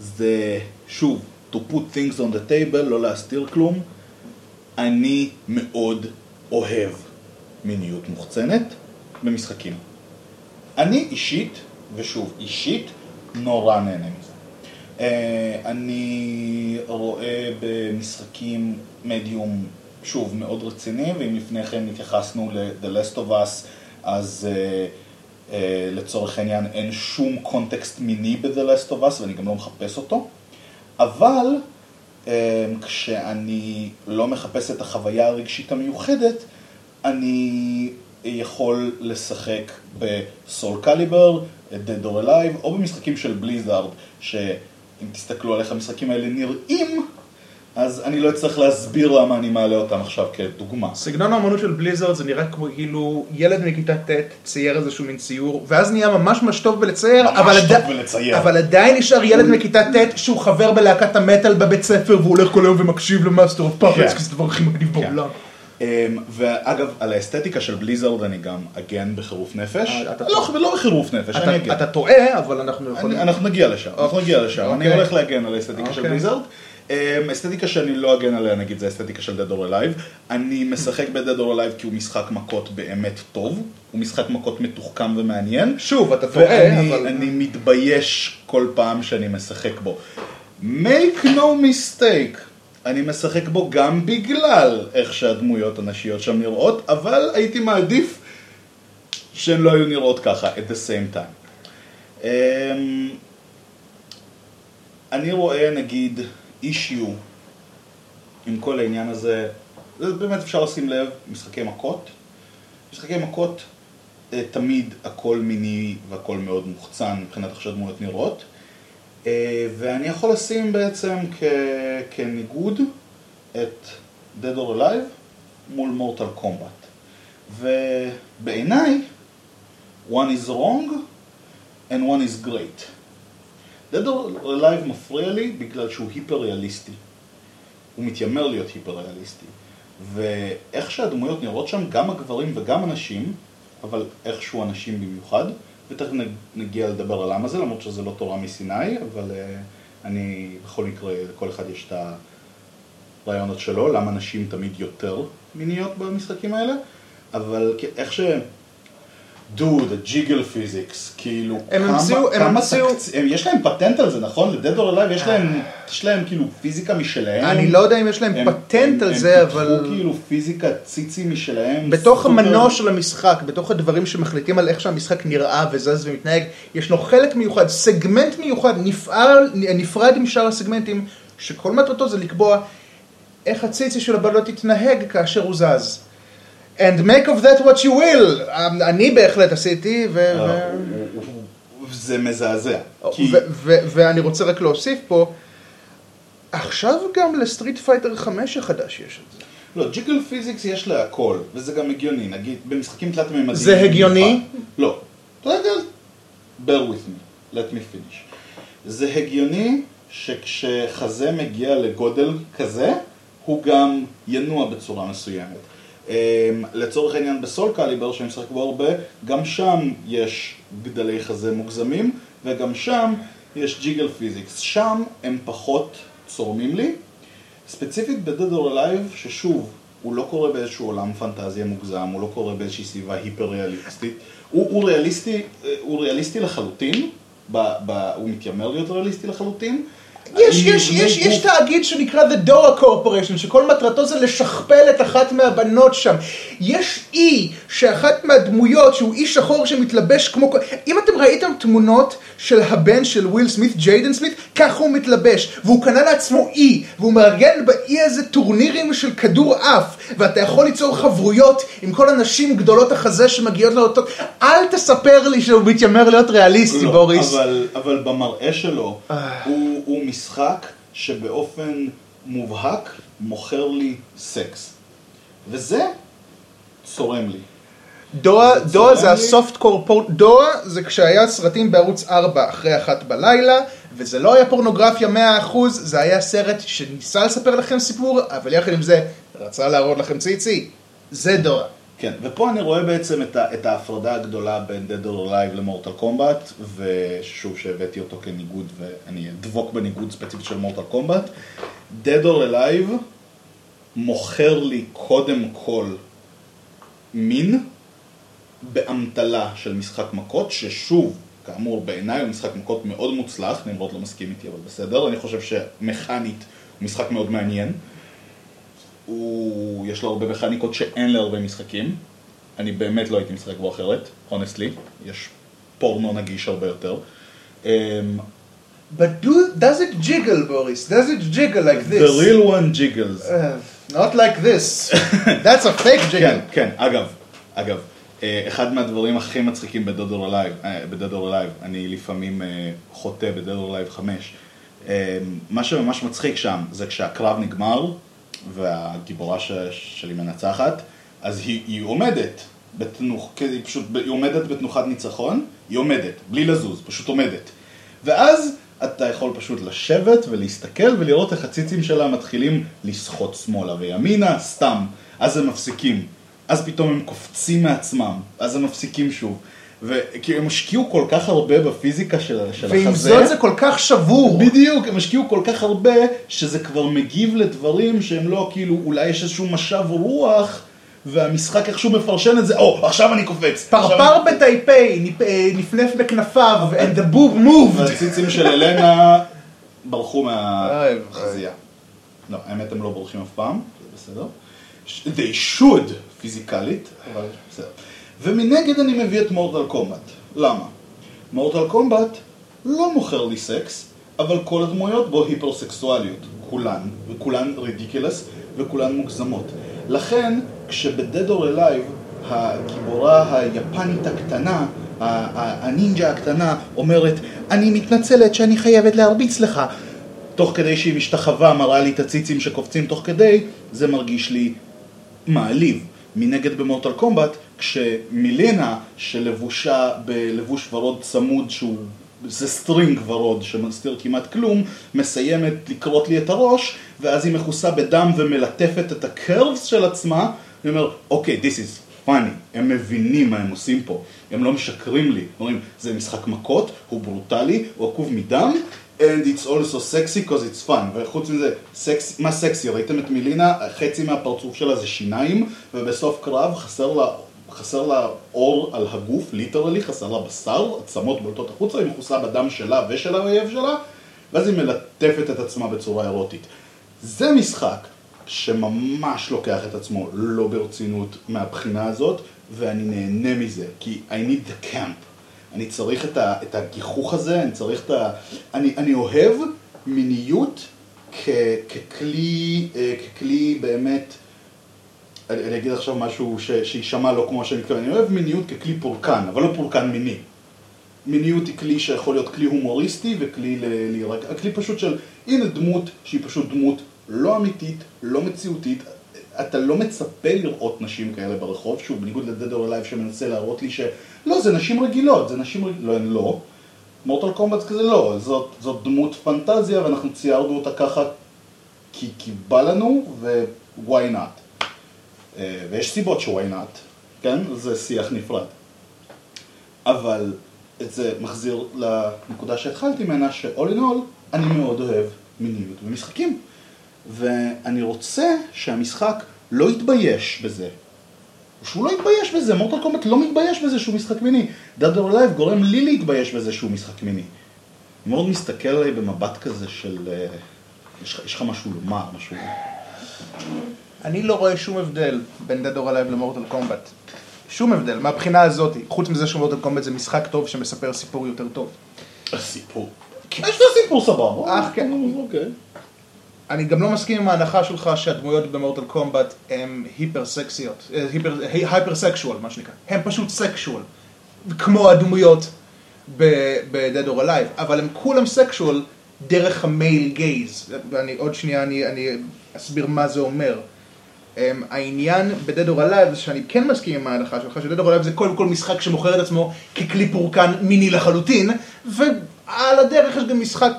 זה שוב, to put things on the table, לא להסתיר כלום. אני מאוד אוהב מיניות מוחצנת במשחקים. אני אישית, ושוב, אישית, נורא נהנה מזה. אה, אני רואה במשחקים מדיום, שוב, מאוד רציני, ואם לפני כן התייחסנו ל-The Last of Us, אז uh, לצורך העניין אין שום קונטקסט מיני ב-The Last of Us, ואני גם לא מחפש אותו. אבל uh, כשאני לא מחפש את החוויה הרגשית המיוחדת, אני יכול לשחק בסול קליבר, Dead or Alive, או במשחקים של בליזארד, שאם תסתכלו על איך המשחקים האלה נראים, אז אני לא אצטרך להסביר למה אני מעלה אותם עכשיו כדוגמה. סגנון האמנות של בליזרד זה נראה כמו כאילו ילד מכיתה ט' צייר איזשהו מין ציור, ואז נהיה ממש ממש טוב בלצייר, ממש אבל, טוב עדי- בלצייר. אבל עדיין נשאר ילד מכיתה ט' שהוא חבר בלהקת המטאל בבית ספר והוא הולך כל היום ומקשיב ל Master of כן. כי זה הדבר הכי מגניב כן. בעולם. אמ, ואגב, על האסתטיקה של בליזרד אני גם אגן בחירוף נפש. אה, אתה- לא, לא בחירוף נפש, אני אתה- אגן. אתה טועה, אבל אנחנו יכולים... אני- אנחנו נגיע לשם, אנחנו נגיע לשם. אני אוקיי. הולך להגן על האסתטיקה של אוקיי. בליזרד. אמ, אסתטיקה שאני לא אגן עליה, נגיד, זה האסתטיקה של Dead or Alive. אני משחק ב-Dead or Alive כי הוא משחק מכות באמת טוב. הוא משחק מכות מתוחכם ומעניין. שוב, אתה טועה, אבל... אני מתבייש כל פעם שאני משחק בו. make no mistake, אני משחק בו גם בגלל איך שהדמויות הנשיות שם נראות, אבל הייתי מעדיף שהן לא היו נראות ככה, at the same time. אמ, אני רואה נגיד אישיו עם כל העניין הזה, זה באמת אפשר לשים לב, משחקי מכות. משחקי מכות אה, תמיד הכל מיני והכל מאוד מוחצן מבחינת איך שהדמויות נראות. אה, ואני יכול לשים בעצם כ... כניגוד את Dead or Alive מול Mortal Kombat. ובעיניי, one is wrong and one is great. Dead or Alive מפריע לי בגלל שהוא היפר ריאליסטי. הוא מתיימר להיות היפר ריאליסטי. ואיך שהדמויות נראות שם, גם הגברים וגם הנשים, אבל איכשהו הנשים במיוחד, ותכף נגיע לדבר על למה זה, למרות שזה לא תורה מסיני, אבל uh, אני, בכל מקרה, לכל אחד יש את הרעיונות שלו, למה נשים תמיד יותר מיניות במשחקים האלה, אבל איך ש... דוד, ה jiggle physics, כאילו, הם כמה, המציאו- הם כמה המציאו- תקצ... הם, יש להם פטנט על זה, נכון? ל-Dead or Alive יש להם, יש להם כאילו פיזיקה משלהם. אני לא יודע אם יש להם הם- פטנט הם- על זה, הם פיתחו אבל... כאילו פיזיקה ציצי משלהם. בתוך סופר- המנוע של המשחק, בתוך הדברים שמחליטים על איך שהמשחק נראה וזז ומתנהג, ישנו חלק מיוחד, סגמנט מיוחד, נפעל, נפרד עם שאר הסגמנטים, שכל מטרתו זה לקבוע איך הציצי של הבנות יתנהג כאשר הוא זז. And make of that what you will. אני בהחלט עשיתי, ו... אה, זה מזעזע. כי ואני רוצה רק להוסיף פה, עכשיו גם לסטריט פייטר 5 החדש יש את זה. לא, jiggle physics יש לה הכל, וזה גם הגיוני, נגיד, במשחקים תלת מימדיים. זה הגיוני? לא. רגע, bear with me, let me finish. זה הגיוני שכשחזה מגיע לגודל כזה, הוא גם ינוע בצורה מסוימת. Um, לצורך העניין בסול קליבר, שאני משחק בו הרבה, גם שם יש גדלי חזה מוגזמים, וגם שם יש ג'יגל פיזיקס. שם הם פחות צורמים לי. ספציפית ב-Dead or Alive, ששוב, הוא לא קורה באיזשהו עולם פנטזיה מוגזם, הוא לא קורה באיזושהי סביבה היפר ריאליסטית. הוא, הוא ריאליסטי, אה, הוא ריאליסטי לחלוטין, ב, ב, הוא מתיימר להיות ריאליסטי לחלוטין. יש, יש, יש, יש תאגיד שנקרא The Dora Corporation, שכל מטרתו זה לשכפל את אחת מהבנות שם. יש אי, שאחת מהדמויות, שהוא אי שחור שמתלבש כמו... אם אתם ראיתם תמונות של הבן של וויל סמית, ג'יידן סמית, ככה הוא מתלבש. והוא קנה לעצמו אי, והוא מארגן באי הזה טורנירים של כדור אף, ואתה יכול ליצור חברויות עם כל הנשים גדולות החזה שמגיעות לאותו... אל תספר לי שהוא מתיימר להיות ריאליסטי, לא, בוריס. אבל, אבל במראה שלו, אה. הוא, הוא משחק שבאופן מובהק מוכר לי סקס. וזה צורם לי. דואה, צורם זה. הסופט קורפור... דואה זה כשהיה סרטים בערוץ 4 אחרי אחת בלילה, וזה לא היה פורנוגרפיה 100%, זה היה סרט שניסה לספר לכם סיפור, אבל יחד עם זה, רצה להראות לכם ציצי. זה דואה. כן, ופה אני רואה בעצם את, ה, את ההפרדה הגדולה בין Dead or Alive למורטל קומבט, ושוב שהבאתי אותו כניגוד, ואני אדבוק בניגוד ספציפית של מורטל קומבט. Dead or Alive מוכר לי קודם כל מין באמתלה של משחק מכות, ששוב, כאמור בעיניי הוא משחק מכות מאוד מוצלח, נמרוד לא מסכים איתי אבל בסדר, אני חושב שמכנית הוא משחק מאוד מעניין. הוא, יש לו הרבה מכניקות שאין להרבה משחקים. אני באמת לא הייתי משחק בו אחרת, הונסטלי. יש פורנו נגיש הרבה יותר. אמ, But do, does it jiggle, Boris? Does it jiggle like this? The real one jiggles. Uh, not like this. That's a fake כן, jiggle. כן, אגב, אגב, אה, אחד מהדברים הכי מצחיקים or Alive, אה, or Alive, אני לפעמים אה, חוטא or Alive 5, אה, מה שממש מצחיק שם זה כשהקרב נגמר והגיבורה ש- שלי מנצחת, אז היא, היא עומדת, בתנוח, היא פשוט, היא עומדת בתנוחת ניצחון, היא עומדת, בלי לזוז, פשוט עומדת. ואז אתה יכול פשוט לשבת ולהסתכל ולראות איך הציצים שלה מתחילים לסחוט שמאלה וימינה, סתם. אז הם מפסיקים. אז פתאום הם קופצים מעצמם, אז הם מפסיקים שוב. וכי הם השקיעו כל כך הרבה בפיזיקה של, של ועם החזה. זאת זה כל כך שבור. בדיוק, הם השקיעו כל כך הרבה, שזה כבר מגיב לדברים שהם לא כאילו, אולי יש איזשהו משב רוח, והמשחק איכשהו מפרשן את זה, או, עכשיו אני קופץ. פרפר עכשיו אני- בטייפי נפ- אה, נפנף בכנפיו, and the boob moved. והציצים של אלנה ברחו מהחזייה. לא, האמת הם לא בורחים אף פעם, זה בסדר. They should פיזיקלית, אבל בסדר. ומנגד אני מביא את מורטל קומבט. למה? מורטל קומבט לא מוכר לי סקס, אבל כל הדמויות בו היפרסקסואליות. כולן, וכולן רידיקלס, וכולן מוגזמות. לכן, כשב-Dead or Alive הגיבורה היפנית הקטנה, הנינג'ה הקטנה, אומרת, אני מתנצלת שאני חייבת להרביץ לך. תוך כדי שהיא משתחווה, מראה לי את הציצים שקופצים תוך כדי, זה מרגיש לי מעליב. מנגד במורטל קומבט, כשמילינה שלבושה בלבוש ורוד צמוד שהוא, זה סטרינג ורוד שמסתיר כמעט כלום, מסיימת לכרות לי את הראש, ואז היא מכוסה בדם ומלטפת את הקרבס של עצמה, אני אומר, אוקיי, this is funny, הם מבינים מה הם עושים פה, הם לא משקרים לי, אומרים, זה משחק מכות, הוא ברוטלי, הוא עקוב מדם, and it's also sexy because it's fun, וחוץ מזה, סקס, מה סקסי? ראיתם את מילינה? חצי מהפרצוף שלה זה שיניים, ובסוף קרב חסר לה, חסר לה אור על הגוף, ליטרלי, חסר לה בשר, עצמות בולטות החוצה, היא מכוסה בדם שלה ושל האויב שלה, ואז היא מלטפת את עצמה בצורה אירוטית. זה משחק שממש לוקח את עצמו לא ברצינות מהבחינה הזאת, ואני נהנה מזה, כי I need the camp. אני צריך את, ה, את הגיחוך הזה, אני צריך את ה... אני, אני אוהב מיניות כ, ככלי, אה, ככלי באמת, אני, אני אגיד עכשיו משהו שיישמע לא כמו שאני מתכוון, אני אוהב מיניות ככלי פורקן, אבל לא פורקן מיני. מיניות היא כלי שיכול להיות כלי הומוריסטי וכלי להירק... כלי פשוט של, הנה דמות שהיא פשוט דמות לא אמיתית, לא מציאותית, אתה לא מצפה לראות נשים כאלה ברחוב, שוב, בניגוד ל-Dead or Alive שמנסה להראות לי שלא, זה נשים רגילות, זה נשים רגילות, לא, הן לא. מורטל קומבט כזה לא, זאת, זאת דמות פנטזיה ואנחנו ציירנו אותה ככה כי, כי בא לנו ו-why not. אה, ויש סיבות ש-why not, כן? זה שיח נפרד. אבל את זה מחזיר לנקודה שהתחלתי ממנה, ש-all in all, אני מאוד אוהב מיניות במשחקים. ואני רוצה שהמשחק לא יתבייש בזה. שהוא לא יתבייש בזה, מורטל קומבט לא מתבייש בזה שהוא משחק מיני. Dead or Alive גורם לי להתבייש בזה שהוא משחק מיני. מאוד מסתכל עליי במבט כזה של... אה, יש לך משהו לומר, משהו... אני לא רואה שום הבדל בין Dead or Alive למורטל קומבט. שום הבדל, מהבחינה הזאת, חוץ מזה שמורטל קומבט זה משחק טוב שמספר סיפור יותר טוב. הסיפור. יש לו סיפור סבבה. אך, כן. אוקיי. אני גם לא מסכים עם ההנחה שלך שהדמויות במורטל קומבט הן hyper סקסיות, אה, היפר, סקשואל מה שנקרא, הן פשוט סקשואל, כמו הדמויות ב-Dead or Alive, אבל הם כולם סקשואל דרך המייל גייז, עוד שנייה אני, אני אסביר מה זה אומר. Um, העניין ב-Dead or Alive שאני כן מסכים עם ההנחה שלך, ש-Dead or Alive זה קודם כל משחק שמוכר את עצמו ככלי פורקן מיני לחלוטין, ועל הדרך יש גם משחק,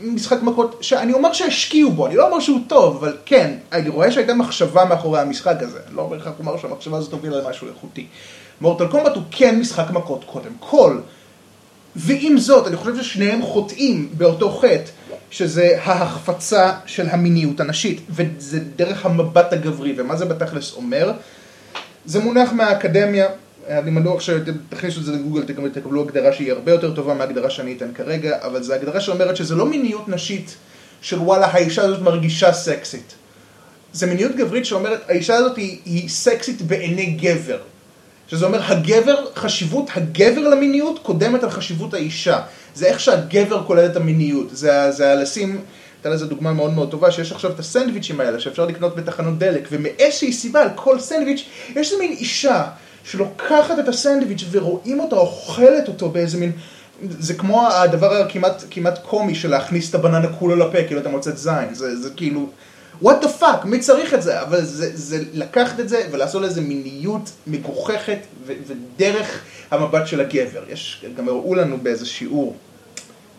משחק מכות, שאני אומר שהשקיעו בו, אני לא אומר שהוא טוב, אבל כן, אני רואה שהייתה מחשבה מאחורי המשחק הזה, אני לא אומר שהמחשבה הזאת הובילה למשהו איכותי. מורטל קומבט הוא כן משחק מכות קודם כל, ועם זאת, אני חושב ששניהם חוטאים באותו חטא, שזה ההחפצה של המיניות הנשית, וזה דרך המבט הגברי, ומה זה בתכלס אומר? זה מונח מהאקדמיה, אני מנוח שאתם תכניסו את זה לגוגל, תקבלו הגדרה שהיא הרבה יותר טובה מההגדרה שאני אתן כרגע, אבל זו הגדרה שאומרת שזה לא מיניות נשית של וואלה, האישה הזאת מרגישה סקסית. זה מיניות גברית שאומרת, האישה הזאת היא, היא סקסית בעיני גבר. שזה אומר, הגבר, חשיבות הגבר למיניות קודמת על חשיבות האישה. זה איך שהגבר כולל את המיניות. זה, זה לשים, הייתה לזה דוגמה מאוד מאוד טובה, שיש עכשיו את הסנדוויצ'ים האלה שאפשר לקנות בתחנות דלק, ומאיזושהי סיבה על כל סנדוויץ' יש איזה מין אישה שלוקחת את הסנדוויץ' ורואים אותה אוכלת אותו באיזה מין... זה כמו הדבר הכמעט כמעט קומי של להכניס את הבננה כולה לפה, כאילו אתה מוצאת זין, זה, זה כאילו, what the fuck, מי צריך את זה? אבל זה, זה לקחת את זה ולעשות לזה מיניות מגוחכת ו, ודרך המבט של הגבר. יש, גם הראו לנו באיזה שיעור,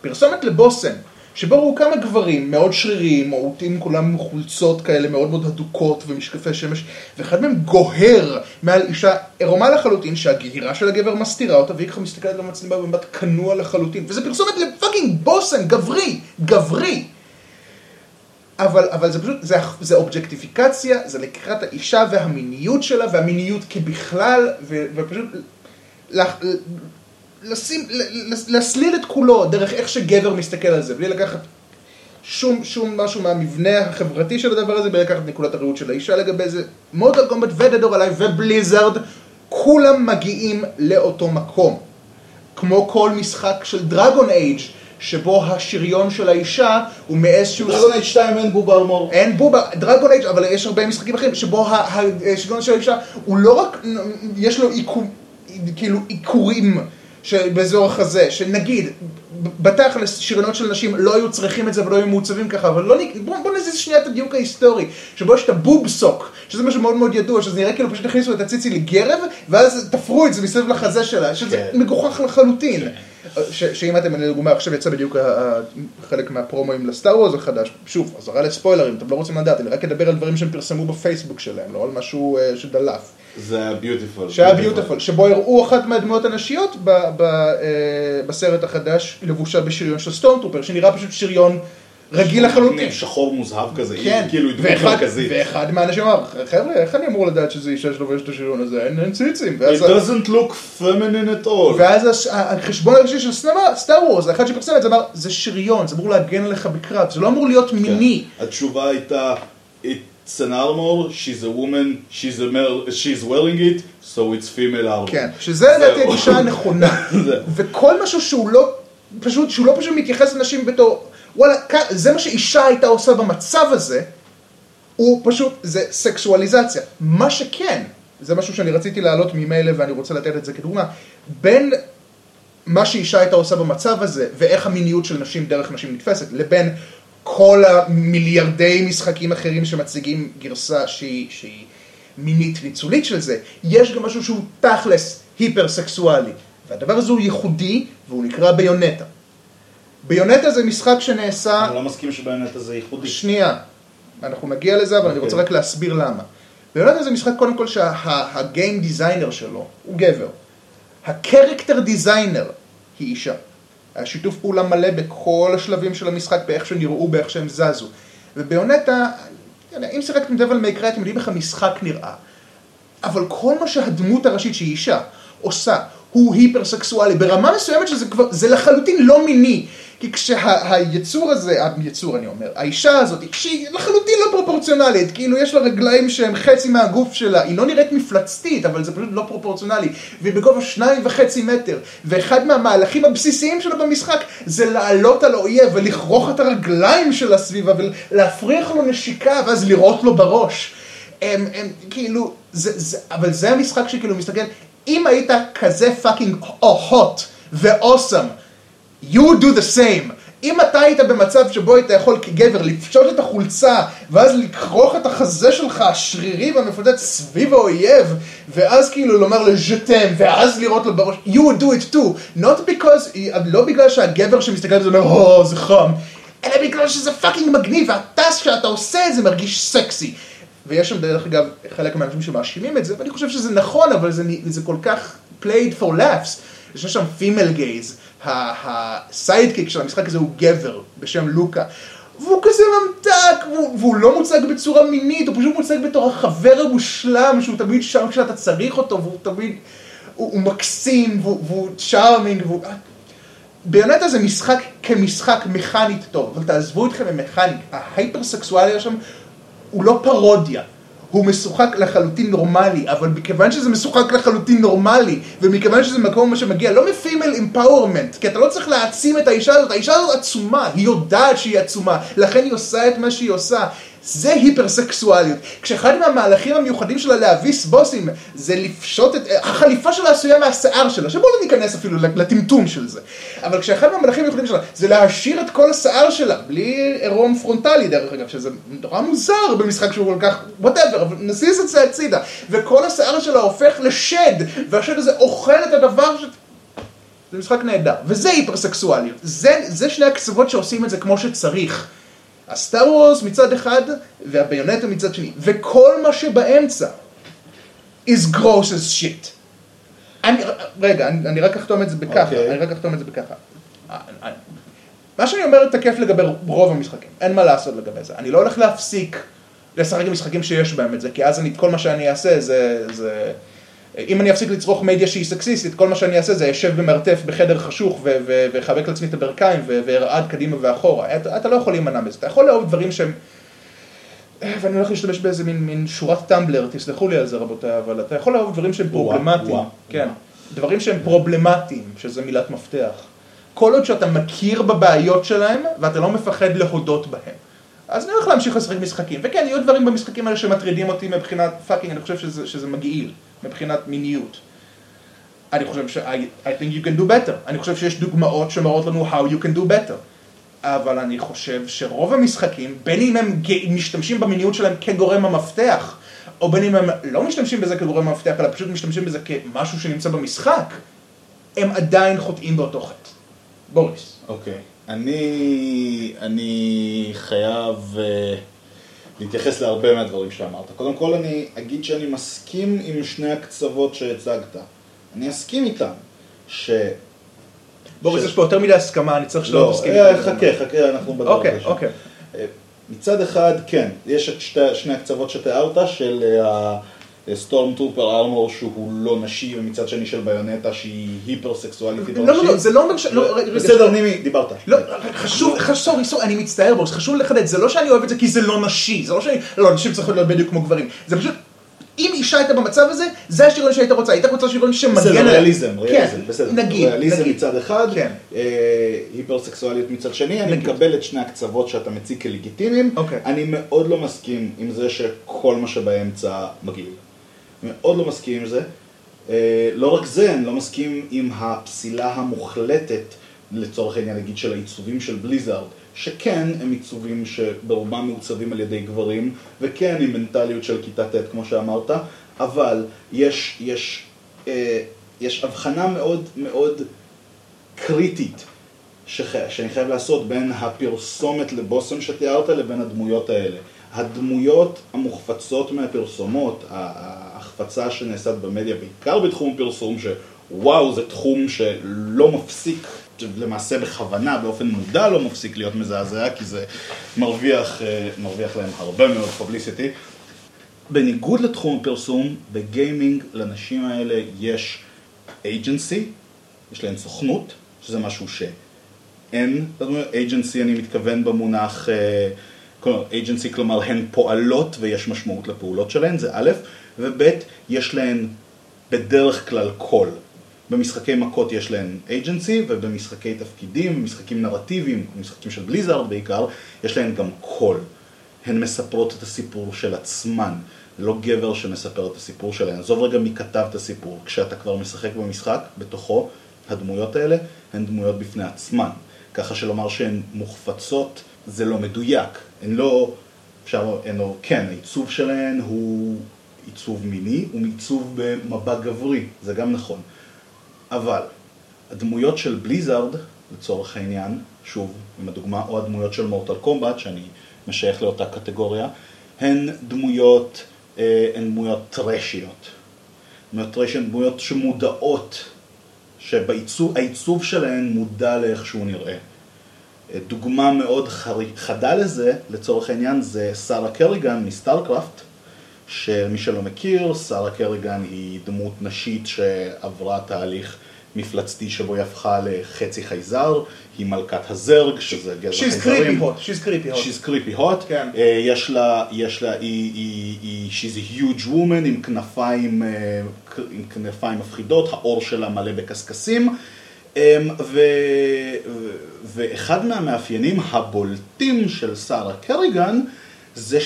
פרסומת לבושם, שבו ראו כמה גברים מאוד שריריים, מעוטים כולם חולצות כאלה מאוד מאוד הדוקות ומשקפי שמש, ואחד מהם גוהר מעל אישה עירומה לחלוטין, שהגהירה של הגבר מסתירה אותה, והיא ככה מסתכלת במצלמה במבט כנוע לחלוטין, וזה פרסומת לפאקינג בושם, גברי, גברי. אבל, אבל זה פשוט, זה, זה אובג'קטיפיקציה, זה לקראת האישה והמיניות שלה, והמיניות כבכלל, ו, ופשוט לח- לשים, להסליל את כולו דרך איך שגבר מסתכל על זה, בלי לקחת שום, שום משהו מהמבנה החברתי של הדבר הזה, בלי לקחת נקודת הראות של האישה לגבי זה. מוטל קומבט ודדור עליי ובליזארד, כולם מגיעים לאותו מקום. כמו כל משחק של דרגון אייג' שבו השריון של האישה הוא מאיזשהו... דרגון אייד 2 אין בובה ארמור. אין בובה, דרגון אייג' אבל יש הרבה משחקים אחרים שבו השריון של האישה הוא לא רק, יש לו עיקור, כאילו עיקורים של- באזור החזה, שנגיד, בתכלס שריונות של נשים לא היו צריכים את זה ולא היו מעוצבים ככה, אבל לא, נ- בוא, בוא נזיז שנייה את הדיוק ההיסטורי, שבו יש את הבוב סוק, שזה משהו מאוד מאוד ידוע, שזה נראה כאילו פשוט הכניסו את הציצי לגרב, ואז תפרו את זה מסביב לחזה שלה, שזה כן. מגוחך לחלוטין. ש, שאם אתם, לדוגמה, עכשיו יצא בדיוק חלק מהפרומואים לסטאר וורז החדש, שוב, אזהרה לספוילרים, אתם לא רוצים לדעת, אני רק אדבר על דברים שהם פרסמו בפייסבוק שלהם, לא על משהו אה, שדלף. זה היה ביוטיפול. שהיה ביוטיפול, שבו הראו אחת מהדמויות הנשיות אה, בסרט החדש, לבושה בשריון של סטון טרופר, שנראה פשוט שריון רגיל לחלוטין. שחור מוזהב כזה, כן, כאילו דמות מרכזית. ואחד מהאנשים אמר, חבר'ה, איך אני אמור לדעת שזה אישה שלובשת את השריון הזה? אין, אין ציצים. It ואז, doesn't look feminine at all. ואז החשבון הראשי של סטאר- סטאר וורס, האחד שפרסם את זה אמר, זה שריון, זה אמור להגן עליך בקרב, זה לא אמור להיות מיני. כן. התשובה הייתה, it's an armor, she's a woman, she's, a male, she's wearing it, so it's female armor. כן, שזה לדעתי. הגישה הנכונה. וכל משהו שהוא לא, פשוט, שהוא לא פשוט מתייחס לנשים בתור, וואלה, זה מה שאישה הייתה עושה במצב הזה, הוא פשוט, זה סקסואליזציה. מה שכן, זה משהו שאני רציתי להעלות ממילא ואני רוצה לתת את זה כדוגמה, בין מה שאישה הייתה עושה במצב הזה, ואיך המיניות של נשים דרך נשים נתפסת, לבין כל המיליארדי משחקים אחרים שמציגים גרסה שהיא, שהיא מינית ניצולית של זה, יש גם משהו שהוא תכלס היפר-סקסואלי. והדבר הזה הוא ייחודי, והוא נקרא ביונטה. ביונטה זה משחק שנעשה... אני לא מסכים שבאמת זה ייחודי. שנייה, אנחנו נגיע לזה, אבל אני אוקיי. רוצה רק להסביר למה. ביונטה זה משחק קודם כל שה game designer שלו הוא גבר. ה character designer היא אישה. היה שיתוף פעולה מלא בכל השלבים של המשחק, באיך שהם נראו, באיך שהם זזו. וביונטה, אני אם שיחקתם Devil May Cry, אתם יודעים איך המשחק נראה. אבל כל מה שהדמות הראשית, שהיא אישה, עושה, הוא היפרסקסואלי, ברמה מסוימת שזה כבר, זה לחלוטין לא מיני. כי כשהיצור הזה, היצור אני אומר, האישה הזאת, שהיא לחלוטין לא פרופורציונלית, כאילו יש לה רגליים שהם חצי מהגוף שלה, היא לא נראית מפלצתית, אבל זה פשוט לא פרופורציונלי, והיא בגובה שניים וחצי מטר, ואחד מהמהלכים הבסיסיים שלה במשחק זה לעלות על האויב ולכרוך את הרגליים שלה סביבה ולהפריח לו נשיקה ואז לירות לו בראש. הם, הם כאילו, זה, זה, אבל זה המשחק שכאילו מסתכל, אם היית כזה פאקינג hot ואוסם, you do the same. אם אתה היית במצב שבו היית יכול כגבר לפשוט את החולצה ואז לכרוך את החזה שלך השרירי והמפוצץ סביב האויב ואז כאילו לומר לו ז'תם ואז לראות לו בראש you would do it too not because, לא בגלל שהגבר שמסתכל על זה אומר או זה חם אלא בגלל שזה fucking מגניב ואתה שאתה עושה זה מרגיש סקסי ויש שם דרך אגב חלק מהאנשים שמאשימים את זה ואני חושב שזה נכון אבל זה, זה כל כך played for laughs יש שם female gaze ה sidekick של המשחק הזה הוא גבר בשם לוקה. והוא כזה ממתק, והוא, והוא לא מוצג בצורה מינית, הוא פשוט מוצג בתור החבר המושלם, שהוא תמיד שם כשאתה צריך אותו, והוא תמיד, הוא, הוא מקסים, והוא, והוא charming, והוא... ביונטה זה משחק כמשחק מכנית טוב, אבל תעזבו אתכם ממכנית, ההייפרסקסואליה שם הוא לא פרודיה. הוא משוחק לחלוטין נורמלי, אבל מכיוון שזה משוחק לחלוטין נורמלי, ומכיוון שזה מקום שמגיע, לא מפימל אמפאורמנט, כי אתה לא צריך להעצים את האישה הזאת, האישה הזאת עצומה, היא יודעת שהיא עצומה, לכן היא עושה את מה שהיא עושה. זה היפרסקסואליות. כשאחד מהמהלכים המיוחדים שלה להביס בוסים זה לפשוט את... החליפה שלה עשויה מהשיער שלה, שבואו לא ניכנס אפילו לטמטום של זה. אבל כשאחד מהמהלכים המיוחדים שלה זה להשיר את כל השיער שלה, בלי עירום פרונטלי דרך אגב, שזה נורא מוזר במשחק שהוא כל כך... whatever, אבל נזיז את זה הצידה. וכל השיער שלה הופך לשד, והשד הזה אוכל את הדבר ש... זה משחק נהדר, וזה היפרסקסואליות. זה, זה שני הקצוות שעושים את זה כמו שצריך. הסטאר וורס מצד אחד, והביונטה מצד שני, וכל מה שבאמצע is gross as shit. אני, רגע, אני, אני רק אחתום את זה בככה, okay. אוקיי. אני רק אחתום את זה בככה. מה שאני אומר תקף לגבי רוב המשחקים, אין מה לעשות לגבי זה. אני לא הולך להפסיק לשחק עם משחקים שיש בהם את זה, כי אז אני, כל מה שאני אעשה זה... זה... אם אני אפסיק לצרוך מדיה שהיא סקסיסטית, כל מה שאני אעשה זה אשב ומרתף בחדר חשוך ואחבק לעצמי את הברכיים וארעד קדימה ואחורה. אתה, אתה לא יכול להימנע מזה, אתה יכול לאהוב דברים שהם... ואני הולך להשתמש באיזה מין, מין שורת טמבלר, תסלחו לי על זה רבותיי, אבל אתה יכול לאהוב דברים שהם פרובלמטיים. כן, דברים שהם פרובלמטיים, שזה מילת מפתח. כל עוד שאתה מכיר בבעיות שלהם ואתה לא מפחד להודות בהם. אז אני הולך להמשיך לשחק משחקים, וכן, יהיו דברים במשחקים האלה שמטרידים אותי מבחינת fucking, אני חושב שזה, שזה מגעיל. מבחינת מיניות. אני חושב ש- I, I think you can do better. אני חושב שיש דוגמאות שמראות לנו how you can do better. אבל אני חושב שרוב המשחקים, בין אם הם משתמשים במיניות שלהם כגורם המפתח, או בין אם הם לא משתמשים בזה כגורם המפתח, אלא פשוט משתמשים בזה כמשהו שנמצא במשחק, הם עדיין חוטאים באותו חטא. בוריס. אוקיי. Okay. אני, אני חייב... Uh... להתייחס להרבה מהדברים שאמרת. קודם כל אני אגיד שאני מסכים עם שני הקצוות שהצגת. אני אסכים איתם, ש... בוריס. יש פה יותר מדי הסכמה, אני צריך שלא לא, תסכים איתם. לא, חכה, חכה, אנחנו בדרך אוקיי, אוקיי. אה, מצד אחד, כן, יש את שתי, שני הקצוות שתיארת, של ה... Uh, סטורם טרופר ארמור שהוא לא נשי, ומצד שני של ביונטה שהיא היפרסקסואלית, לא, לא, לא, זה לא אומר ש... לא, בסדר, נימי, דיברת. לא, חשוב, סורי, סורי, אני מצטער בו, חשוב לחדד, זה לא שאני אוהב את זה כי זה לא נשי, זה לא שאני, לא, נשים צריכות להיות בדיוק כמו גברים, זה פשוט... אם אישה הייתה במצב הזה, זה השריון שהיית רוצה, היית רוצה שריון שמגן עליה. בסדר, ריאליזם, ריאליזם, בסדר. נגיד, ריאליזם מצד אחד, כן. היפרסקסואליות מצד שני, אני מקבל את שני הקצוות שאתה מציג כלגיטימיים. אוקיי. אני מאוד לא מסכים עם זה שכל מה שבאמצע מגעיל. מאוד לא מסכים עם זה. אה, לא רק זה, אני לא מסכים עם הפסילה המוחלטת, לצורך העניין נגיד של העיצובים של בליזארד, שכן הם עיצובים שברובם מעוצבים על ידי גברים, וכן עם מנטליות של כיתה ט' כמו שאמרת, אבל יש, יש, אה, יש הבחנה מאוד מאוד קריטית שח, שאני חייב לעשות בין הפרסומת לבושם שתיארת לבין הדמויות האלה. הדמויות המוחפצות מהפרסומות, ההחפצה שנעשית במדיה, בעיקר בתחום הפרסום, שוואו, זה תחום שלא מפסיק, למעשה בכוונה, באופן מודע לא מפסיק להיות מזעזע, כי זה מרוויח, אה, מרוויח להם הרבה מאוד פובליסיטי. בניגוד לתחום הפרסום, בגיימינג לנשים האלה יש agency, יש להן סוכנות, שזה משהו שאין agency אני מתכוון במונח, אה, כלומר agency כלומר הן פועלות ויש משמעות לפעולות שלהן, זה א', וב', יש להן בדרך כלל קול. במשחקי מכות יש להן agency, ובמשחקי תפקידים, במשחקים נרטיביים, במשחקים של בליזארד בעיקר, יש להן גם קול. הן מספרות את הסיפור של עצמן, לא גבר שמספר את הסיפור שלהן. עזוב רגע מי כתב את הסיפור, כשאתה כבר משחק במשחק, בתוכו, הדמויות האלה הן דמויות בפני עצמן. ככה שלומר שהן מוחפצות זה לא מדויק. הן לא, אפשר, הן לא, כן, העיצוב שלהן הוא עיצוב מיני, הוא עיצוב במבע גברי, זה גם נכון. אבל הדמויות של בליזארד, לצורך העניין, שוב, עם הדוגמה, או הדמויות של מורטל קומבט, שאני משייך לאותה קטגוריה, הן דמויות, אה, הן דמויות טרשיות. דמויות טרשיות הן דמויות שמודעות, שהעיצוב שלהן מודע לאיך שהוא נראה. אה, דוגמה מאוד חדה לזה, לצורך העניין, זה שרה קריגן מסטארקראפט, שמי שלא מכיר, שרה קריגן היא דמות נשית שעברה תהליך מפלצתי שבו היא הפכה לחצי חייזר, היא מלכת הזרג, שזה גזע חייזרים. She's creepy hot. She's creepy hot. כן. אה, יש לה, יש לה, היא, היא, היא, she's a huge woman עם כנפיים, אה, עם כנפיים מפחידות, העור שלה מלא בקשקשים. אה, ו, ו, ואחד מהמאפיינים הבולטים של שרה קריגן זה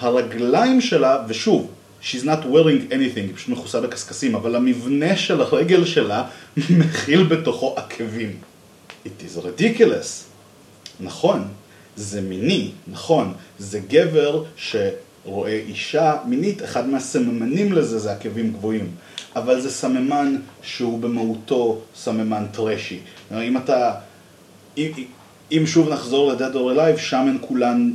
שהרגליים שלה, ושוב, She's not wearing anything, היא פשוט מכוסה בקשקשים, אבל המבנה של הרגל שלה מכיל בתוכו עקבים. It is ridiculous. נכון, זה מיני, נכון, זה גבר שרואה אישה מינית, אחד מהסממנים לזה זה עקבים גבוהים. אבל זה סממן שהוא במהותו סממן טרשי. אם אתה, אם, אם שוב נחזור ל-Dead or שם הן כולן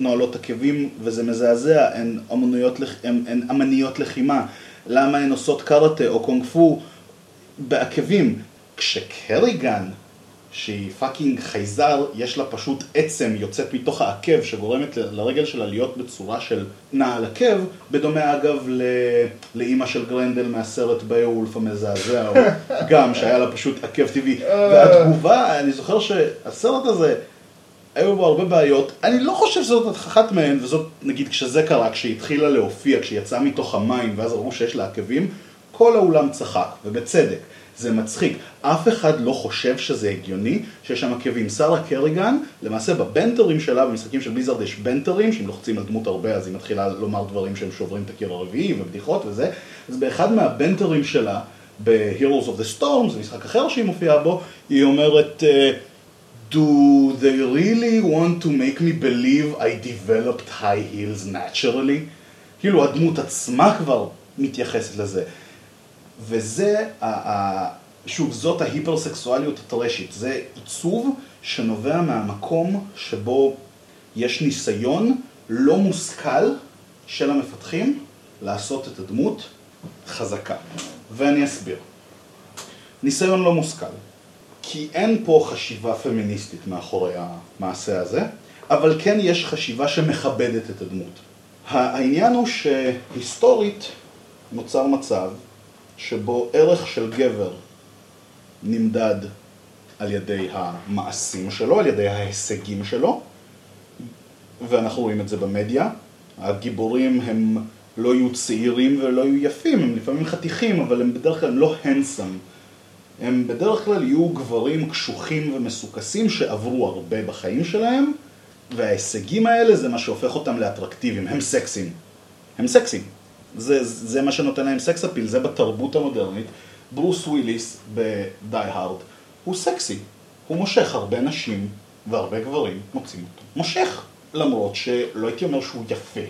נועלות עקבים וזה מזעזע, הן אמניות, הן, הן אמניות לחימה. למה הן עושות קראטה או קונג פו בעקבים? כשקריגן, שהיא fucking חייזר, יש לה פשוט עצם יוצאת מתוך העקב שגורמת לרגל שלה להיות בצורה של נעל עקב, בדומה אגב ל... לאימא של גרנדל מהסרט ביואולף המזעזע, או גם שהיה לה פשוט עקב טבעי. והתגובה, אני זוכר שהסרט הזה, היו בו הרבה בעיות, אני לא חושב שזאת אחת מהן, וזאת נגיד כשזה קרה, כשהיא התחילה להופיע, כשהיא יצאה מתוך המים ואז ראו שיש לה עקבים, כל האולם צחק, ובצדק. זה מצחיק. אף אחד לא חושב שזה הגיוני שיש שם עקבים. שרה קריגן, למעשה בבנטרים שלה, במשחקים של בליזרד יש בנטרים, שאם לוחצים על דמות הרבה אז היא מתחילה לומר דברים שהם שוברים את הקיר הרביעי ובדיחות וזה, אז באחד מהבנטרים שלה, ב-Heroes of the Storm, זה משחק אחר שהיא מופיעה בו, היא אומרת... Uh, Do they really want to make me believe I developed high heels naturally? כאילו הדמות עצמה כבר מתייחסת לזה. וזה, שוב, זאת ההיפרסקסואליות הטרשית. זה עיצוב שנובע מהמקום שבו יש ניסיון לא מושכל של המפתחים לעשות את הדמות חזקה. ואני אסביר. ניסיון לא מושכל. כי אין פה חשיבה פמיניסטית מאחורי המעשה הזה, אבל כן יש חשיבה שמכבדת את הדמות. העניין הוא שהיסטורית נוצר מצב שבו ערך של גבר נמדד על ידי המעשים שלו, על ידי ההישגים שלו, ואנחנו רואים את זה במדיה. הגיבורים הם לא יהיו צעירים ולא יהיו יפים, הם לפעמים חתיכים, אבל הם בדרך כלל לא הנסם. הם בדרך כלל יהיו גברים קשוחים ומסוכסים שעברו הרבה בחיים שלהם, וההישגים האלה זה מה שהופך אותם לאטרקטיביים, הם סקסים. הם סקסים. זה, זה מה שנותן להם סקס אפיל, זה בתרבות המודרנית. ברוס וויליס בדי הארד הוא סקסי, הוא מושך הרבה נשים והרבה גברים מוצאים אותו. מושך, למרות שלא הייתי אומר שהוא יפה,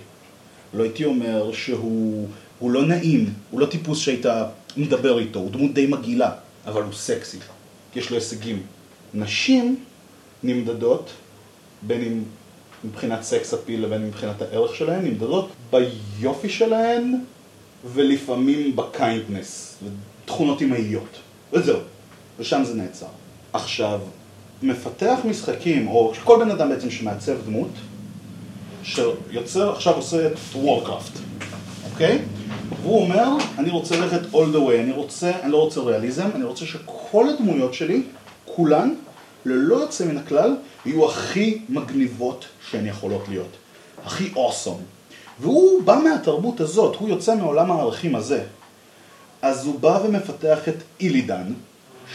לא הייתי אומר שהוא לא נעים, הוא לא טיפוס שהיית מדבר איתו, הוא דמות די מגעילה. אבל הוא סקסי, כי יש לו הישגים. נשים נמדדות, בין אם מבחינת sex appeal לבין מבחינת הערך שלהן, נמדדות ביופי שלהן ולפעמים ב kindness, תכונות אמהיות, וזהו, ושם זה נעצר. עכשיו, מפתח משחקים, או כל בן אדם בעצם שמעצב דמות, שיוצר, עכשיו עושה את וורקראפט, אוקיי? והוא אומר, אני רוצה ללכת all the way, אני רוצה, אני לא רוצה ריאליזם, אני רוצה שכל הדמויות שלי, כולן, ללא יוצא מן הכלל, יהיו הכי מגניבות שהן יכולות להיות. הכי awesome. והוא בא מהתרבות הזאת, הוא יוצא מעולם הערכים הזה. אז הוא בא ומפתח את אילידן,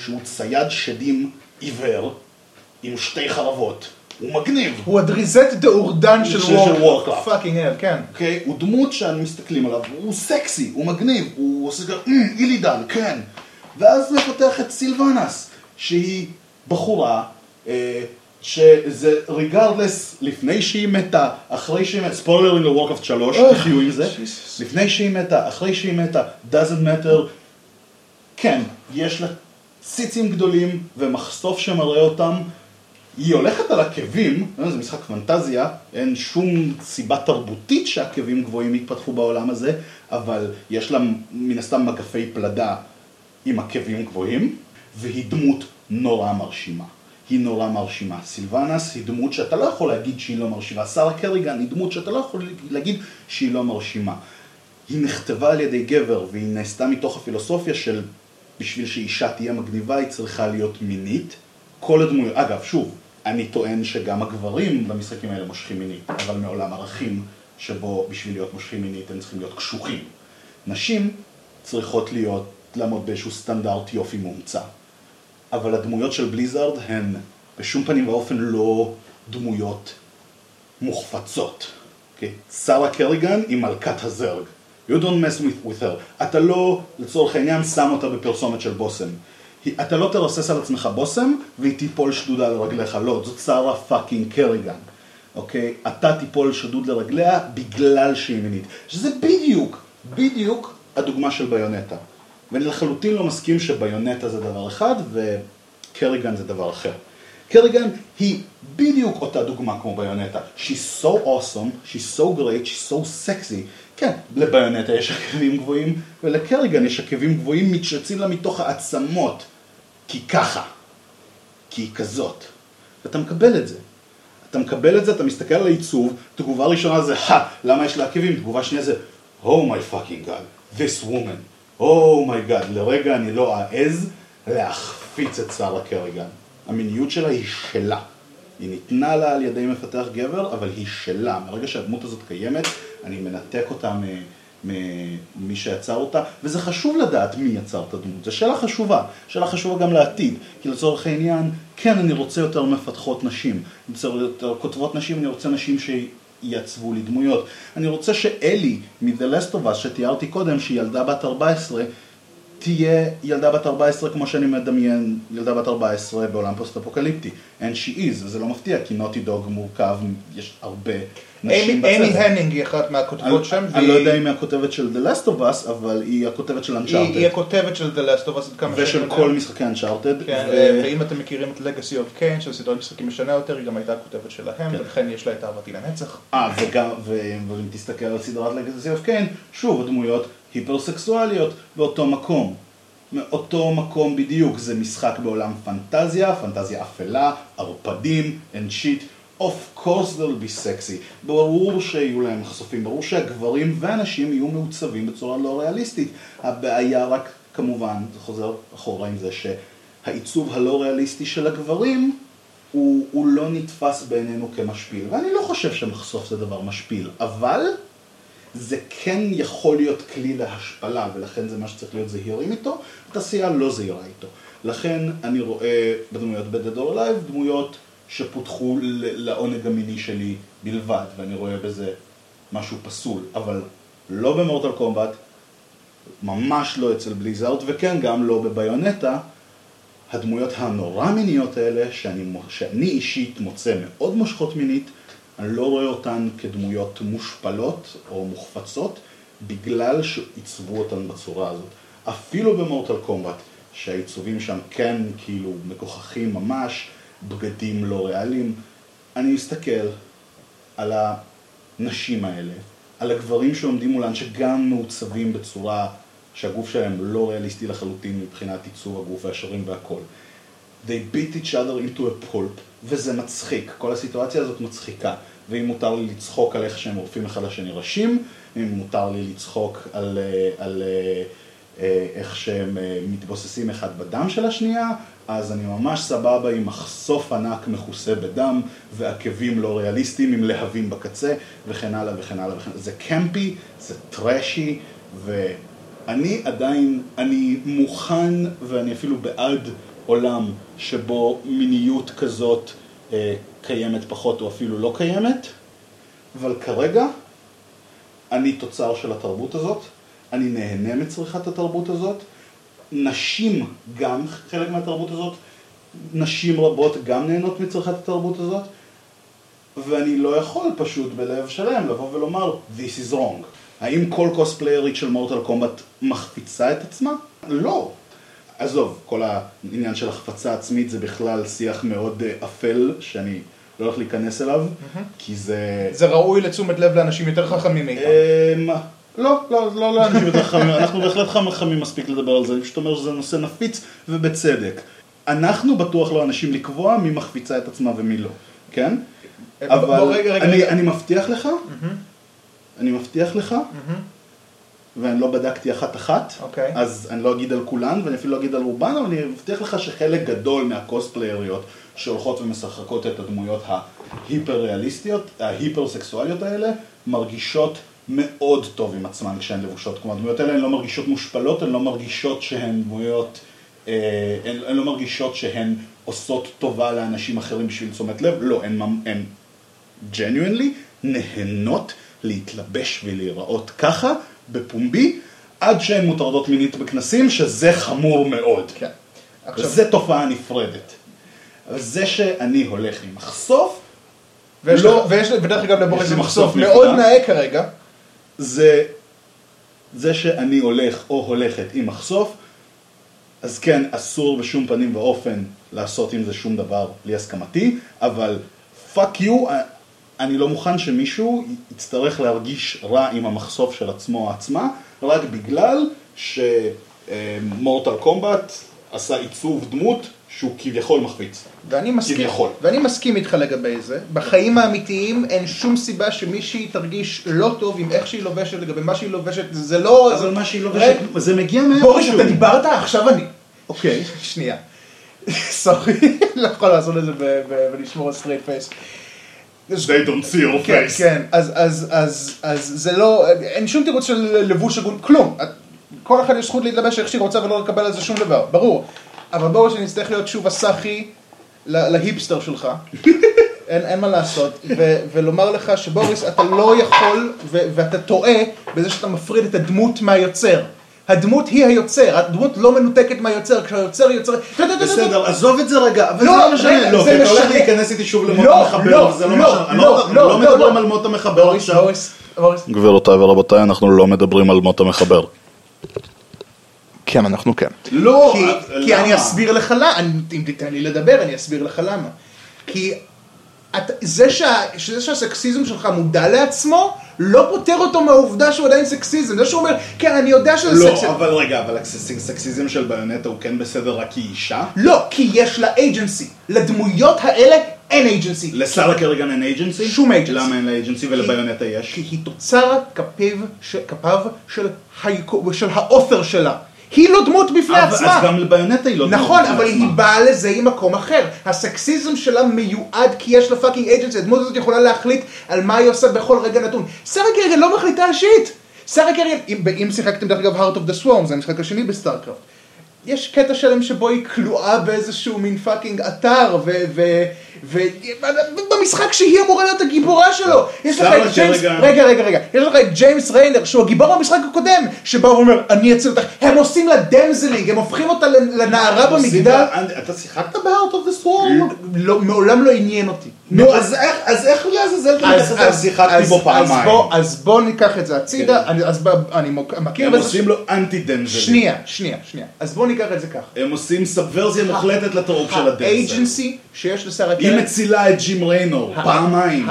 שהוא צייד שדים עיוור, עם שתי חרבות. הוא מגניב. הוא הדריזט דו'אורדן של של- וורקראפט. Fucking hell, כן. אוקיי? הוא דמות שאנו מסתכלים עליו, הוא סקסי, הוא מגניב, הוא עושה גם, "אמ, אילידן, כן. ואז מפתח את סילבנס, שהיא בחורה, אה, שזה regardless, לפני שהיא מתה, אחרי שהיא מתה, ספוילרים לוורקראפט 3, אוי, תחיו עם זה. לפני שהיא מתה, אחרי שהיא מתה, doesn't matter, כן, יש לה ציצים גדולים ומחשוף שמראה אותם. היא הולכת על עקבים, אה, זה משחק פנטזיה, אין שום סיבה תרבותית שעקבים גבוהים יתפתחו בעולם הזה, אבל יש לה מן הסתם מגפי פלדה עם עקבים גבוהים, והיא דמות נורא מרשימה. היא נורא מרשימה. סילבנס היא דמות שאתה לא יכול להגיד שהיא לא מרשימה. שרה קריגן היא דמות שאתה לא יכול להגיד שהיא לא מרשימה. היא נכתבה על ידי גבר, והיא נעשתה מתוך הפילוסופיה של בשביל שאישה תהיה מגניבה היא צריכה להיות מינית. כל הדמויות, אגב, שוב, אני טוען שגם הגברים במשחקים האלה מושכים מינית, אבל מעולם ערכים שבו בשביל להיות מושכים מינית הם צריכים להיות קשוחים. נשים צריכות להיות, לעמוד באיזשהו סטנדרט יופי מומצא. אבל הדמויות של בליזארד הן בשום פנים ואופן לא דמויות מוחפצות. אוקיי? שרה קריגן היא מלכת הזרג. You don't mess with, with her. אתה לא, לצורך העניין, שם אותה בפרסומת של בושם. אתה לא תרסס על עצמך בושם והיא תיפול שדודה על רגליך. לא, זאת שרה פאקינג קריגן. אוקיי? אתה תיפול שדוד לרגליה בגלל שהיא מינית. שזה בדיוק, בדיוק הדוגמה של באיונטה. ואני לחלוטין לא מסכים שבאיונטה זה דבר אחד וקריגן זה דבר אחר. קריגן היא בדיוק אותה דוגמה כמו ביונטה. She's so awesome, she's so great, she's so sexy. כן, לביונטה יש עקבים גבוהים, ולקריגן יש עקבים גבוהים מתשצים לה מתוך העצמות. כי ככה. כי היא כזאת. ואתה מקבל את זה. אתה מקבל את זה, אתה מסתכל על העיצוב, תגובה ראשונה זה, הא, למה יש לה עקבים? תגובה שנייה זה, Oh my fucking god, this woman, Oh my god, לרגע אני לא אעז להחפיץ את שרה קריגן. המיניות שלה היא שלה. היא ניתנה לה על ידי מפתח גבר, אבל היא שלה. מרגע שהדמות הזאת קיימת, אני מנתק אותה ממי שיצר אותה, וזה חשוב לדעת מי יצר את הדמות. זו שאלה חשובה. שאלה חשובה גם לעתיד. כי לצורך העניין, כן, אני רוצה יותר מפתחות נשים. אני רוצה יותר כותבות נשים, אני רוצה נשים שיעצבו לי דמויות. אני רוצה שאלי מ-The שתיארתי קודם, שהיא ילדה בת 14, תהיה ילדה בת 14 כמו שאני מדמיין ילדה בת 14 בעולם פוסט-אפוקליפטי. And she is, וזה לא מפתיע, כי Naughty Dog מורכב, יש הרבה נשים בצוות. הנינג היא אחת מהכותבות שם, אני לא יודע אם היא הכותבת של The Last of Us, אבל היא הכותבת של היא היא Uncharted. הכותבת של The Last of Us עד כמה ושל. כל משחקי Uncharted. כן, ו- ואם אתם מכירים את Legacy of Kane, שזה סדרת משחקים משנה יותר, היא גם הייתה הכותבת שלהם, כן. ולכן יש לה את אהבתי לנצח. אה, וגם, ואם תסתכל על סדרת Legacy of Kane, שוב, הדמויות היפרסקסואליות באותו מקום. מאותו מקום בדיוק, זה משחק בעולם פנטזיה, פנטזיה אפלה, ערפדים, and shit. of course they'll be sexy. ברור שיהיו להם חשופים, ברור שהגברים והנשים יהיו מעוצבים בצורה לא ריאליסטית. הבעיה רק, כמובן, זה חוזר אחורה עם זה שהעיצוב הלא ריאליסטי של הגברים הוא, הוא לא נתפס בעינינו כמשפיל. ואני לא חושב שמחשוף זה דבר משפיל, אבל זה כן יכול להיות כלי להשפלה, ולכן זה מה שצריך להיות זהירים איתו, התעשייה לא זהירה איתו. לכן אני רואה בדמויות ב-Dead or Alive דמויות שפותחו לעונג המיני שלי בלבד, ואני רואה בזה משהו פסול, אבל לא במורטל קומבט, ממש לא אצל בליזארד, וכן גם לא בביונטה, הדמויות הנורא מיניות האלה, שאני, שאני אישית מוצא מאוד מושכות מינית, אני לא רואה אותן כדמויות מושפלות או מוחפצות, בגלל שעיצבו אותן בצורה הזאת. אפילו במורטל קומבט, שהעיצובים שם כן כאילו מגוחכים ממש, בגדים לא ריאליים, אני מסתכל על הנשים האלה, על הגברים שעומדים מולן, שגם מעוצבים בצורה שהגוף שלהם לא ריאליסטי לחלוטין מבחינת עיצוב הגוף והשרים והכל. They beat each other into a pulp, וזה מצחיק, כל הסיטואציה הזאת מצחיקה. ואם מותר לי לצחוק על איך שהם עורפים אחד לשני ראשים, אם מותר לי לצחוק על, אה, על אה, אה, איך שהם מתבוססים אחד בדם של השנייה, אז אני ממש סבבה עם מחשוף ענק מכוסה בדם ועקבים לא ריאליסטיים עם להבים בקצה וכן הלאה וכן הלאה וכן הלאה. זה קמפי, זה טרשי ואני עדיין, אני מוכן ואני אפילו בעד עולם שבו מיניות כזאת אה, קיימת פחות או אפילו לא קיימת, אבל כרגע אני תוצר של התרבות הזאת, אני נהנה מצריכת התרבות הזאת, נשים גם חלק מהתרבות הזאת, נשים רבות גם נהנות מצריכת התרבות הזאת, ואני לא יכול פשוט בלב שלם לבוא ולומר This is wrong. האם כל קוספליירית של מורטל קומבט מחפיצה את עצמה? לא. עזוב, כל העניין של החפצה עצמית זה בכלל שיח מאוד אה, אפל, שאני לא הולך להיכנס אליו, כי זה... זה ראוי לתשומת לב לאנשים יותר חכמים מאיתנו. אמ, לא, לא, לא לאנשים יותר חכמים, אנחנו בהחלט חכמים מספיק לדבר על זה, אני פשוט אומר שזה נושא נפיץ ובצדק. אנחנו בטוח לא אנשים לקבוע מי מחפיצה את עצמה ומי לא, כן? אה, אבל. אני מבטיח לך, אני מבטיח לך, ואני לא בדקתי אחת-אחת, אוקיי. אז אני לא אגיד על כולן, ואני אפילו לא אגיד על רובן, אבל אני מבטיח לך שחלק גדול מהקוספלייריות שהולכות ומשחקות את הדמויות ההיפר-ריאליסטיות, ההיפר-סקסואליות האלה, מרגישות מאוד טוב עם עצמן כשהן לבושות. כלומר, הדמויות האלה הן לא מרגישות מושפלות, הן לא מרגישות שהן דמויות, אה, הן, הן לא מרגישות שהן עושות טובה לאנשים אחרים בשביל תשומת לב, לא, הן, הן genuinely נהנות להתלבש ולהיראות ככה בפומבי עד שהן מוטרדות מינית בכנסים, שזה חמור מאוד. כן. עכשיו, וזה תופעה נפרדת. זה שאני הולך עם מחשוף, ויש לא- לך- ויש בדרך אגב לבוריס יש לי זה מחשוף. מאוד נאה כרגע. זה, זה שאני הולך או הולכת עם מחשוף, אז כן, אסור בשום פנים ואופן לעשות עם זה שום דבר בלי הסכמתי, אבל fuck you, אני לא מוכן שמישהו יצטרך להרגיש רע עם המחשוף של עצמו או עצמה, רק בגלל שמורטל קומבט עשה עיצוב דמות שהוא כביכול מחפיץ. ואני מסכים, כביכול. ואני מסכים איתך לגבי זה. בחיים האמיתיים אין שום סיבה שמישהי תרגיש לא טוב עם איך שהיא לובשת לגבי מה שהיא לובשת, זה לא... אבל מה שהיא לובשת, רגע, זה מגיע מאיפשהו. בוריס, אתה דיברת, עכשיו אני. אוקיי. שנייה. sorry, לא יכול לעשות את זה ולשמור על straight face. They don't see your כן, face. כן, אז, אז, אז, אז זה לא, אין שום תירוץ של לבוש הגון, כלום. את- כל אחד יש זכות להתלבש איך שהיא רוצה ולא לקבל על זה שום דבר, ברור. אבל ברור שאני אצטרך להיות שוב הסאחי להיפסטר שלך. אין, אין מה לעשות, ו- ולומר לך שבוריס, אתה לא יכול, ו- ואתה טועה בזה שאתה מפריד את הדמות מהיוצר. הדמות היא היוצר, הדמות לא מנותקת מהיוצר, כשהיוצר יוצר... בסדר, עזוב את זה רגע, אבל לא, זה לא משנה, לא, זה כי אתה הולך. להיכנס איתי שוב למות לא, המחבר, לא, וזה לא לא, משנה, לא, אנחנו לא, לא לא, מדברים לא. על מות המחבר עכשיו. גבירותיי ורבותיי, אנחנו לא מדברים על מות המחבר. כן, אנחנו כן. לא, כי, למה? אני אסביר לך למה, אם תיתן לי לדבר אני אסביר לך למה. כי את, זה, שהסקסיזם שלך מודע לעצמו, לא פוטר אותו מהעובדה שהוא עדיין סקסיזם. זה שהוא אומר, כן, אני יודע שזה סקסיזם. לא, אבל רגע, אבל הסקסיזם של ביונטה הוא כן בסדר רק כי היא אישה? לא, כי יש לה agency. לדמויות האלה אין agency. לשרה קריגן אין agency? שום agency. למה אין לה agency ולביונטה יש? כי היא תוצר כפיו, ש- כפיו של, היק- של האופר שלה. היא לא דמות בפני אבל- עצמה. אז גם לביונטה היא לא דמות נכון, בפני אבל עצמה. היא באה לזה ממקום אחר. הסקסיזם שלה מיועד כי יש לה fucking agency, הדמות הזאת יכולה להחליט על מה היא עושה בכל רגע נתון. שרה קריגן לא מחליטה shit. שרה קריגן, אם, אם שיחקתם דרך אגב Heart of the Swarm, זה המשחק השני בסטארקראפט. יש קטע שלם שבו היא כלואה באיזשהו מין fucking אתר, ובמשחק שהיא אמורה להיות הגיבורה שלו. יש לך את ג'יימס. רגע, רגע, רגע, יש לך את ג'יימס ריינור, שהוא הגיבור במשחק הקודם, שבא ואומר, אני אציל אותך. הם עושים לה damseling, הם הופכים אותה לנערה במגדל. אתה שיחקת of the Swarm? לא, מעולם לא עניין אותי. נו, אז איך- אז איך לעזאזל אתה מתייחס אז- שיחקתי בו פעמיים? אז בוא ניקח את זה הצידה, כן. אני- אז אני מכיר הם. עושים לו anti damseling. שנייה, שנייה, שנייה. אז בוא ניקח את זה ככה. הם עושים סאבוורסיה מוחלטת לטרוף של ה damsel. ה agency שיש לשרה קריגן, מצילה את ג'ים ריינור פעמיים.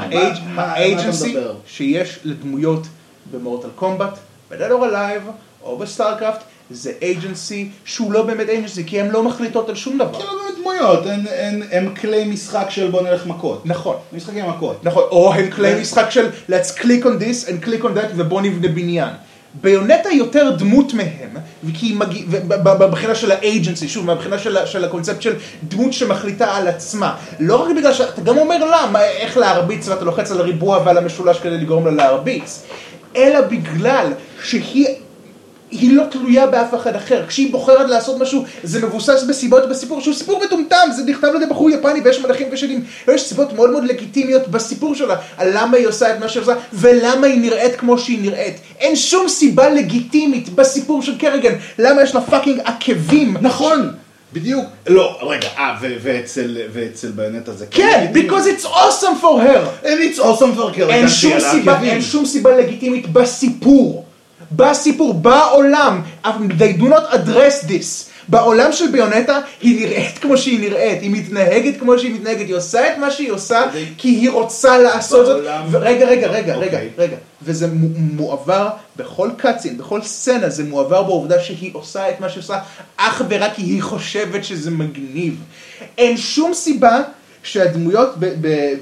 מדבר? שיש לדמויות במורטל קומבט, or Alive או בסטארקראפט, זה agency שהוא לא באמת אייג'נסי, כי הן לא מחליטות על שום דבר. כי לא באמת דמויות. הן- הן- כלי משחק של בוא נלך מכות. נכון. משחקי מכות. נכון, או הם כלי משחק של let's click on this and click on that ובוא נבנה בניין. ביונטה יותר דמות מהם, כי היא מגיע, מבחינה של ה agency, שוב, מהבחינה של, של הקונספט של דמות שמחליטה על עצמה. לא רק בגלל שאתה גם אומר לה מה, איך להרביץ ואתה לוחץ על הריבוע ועל המשולש כדי לגרום לה להרביץ, אלא בגלל שהיא... היא לא תלויה באף אחד אחר. כשהיא בוחרת לעשות משהו, זה מבוסס בסיבות בסיפור שהוא סיפור מטומטם, זה נכתב על ידי בחור יפני ויש מלאכים ושדים. ויש סיבות מאוד מאוד לגיטימיות בסיפור שלה, על למה היא עושה את מה שהיא עושה, ולמה היא נראית כמו שהיא נראית. אין שום סיבה לגיטימית בסיפור של קריגן, למה יש לה fucking עקבים. נכון, בדיוק. לא, רגע, אה, ואצל ואצל ביונטה זה כן, because it's awesome for her. And it's awesome for Kerrigan אין שום סיבה. אין שום סיבה לגיטימית בסיפור. בסיפור, בעולם. They do not address this. בעולם של ביונטה היא נראית כמו שהיא נראית, היא מתנהגת כמו שהיא מתנהגת, היא עושה את מה שהיא עושה כי היא רוצה לעשות זאת. רגע, רגע, רגע, רגע, אוקיי. רגע. וזה מו- מועבר בכל קאצין, בכל סצנה, זה מועבר בעובדה שהיא עושה את מה שהיא עושה אך ורק כי היא חושבת שזה מגניב. אין שום סיבה שהדמויות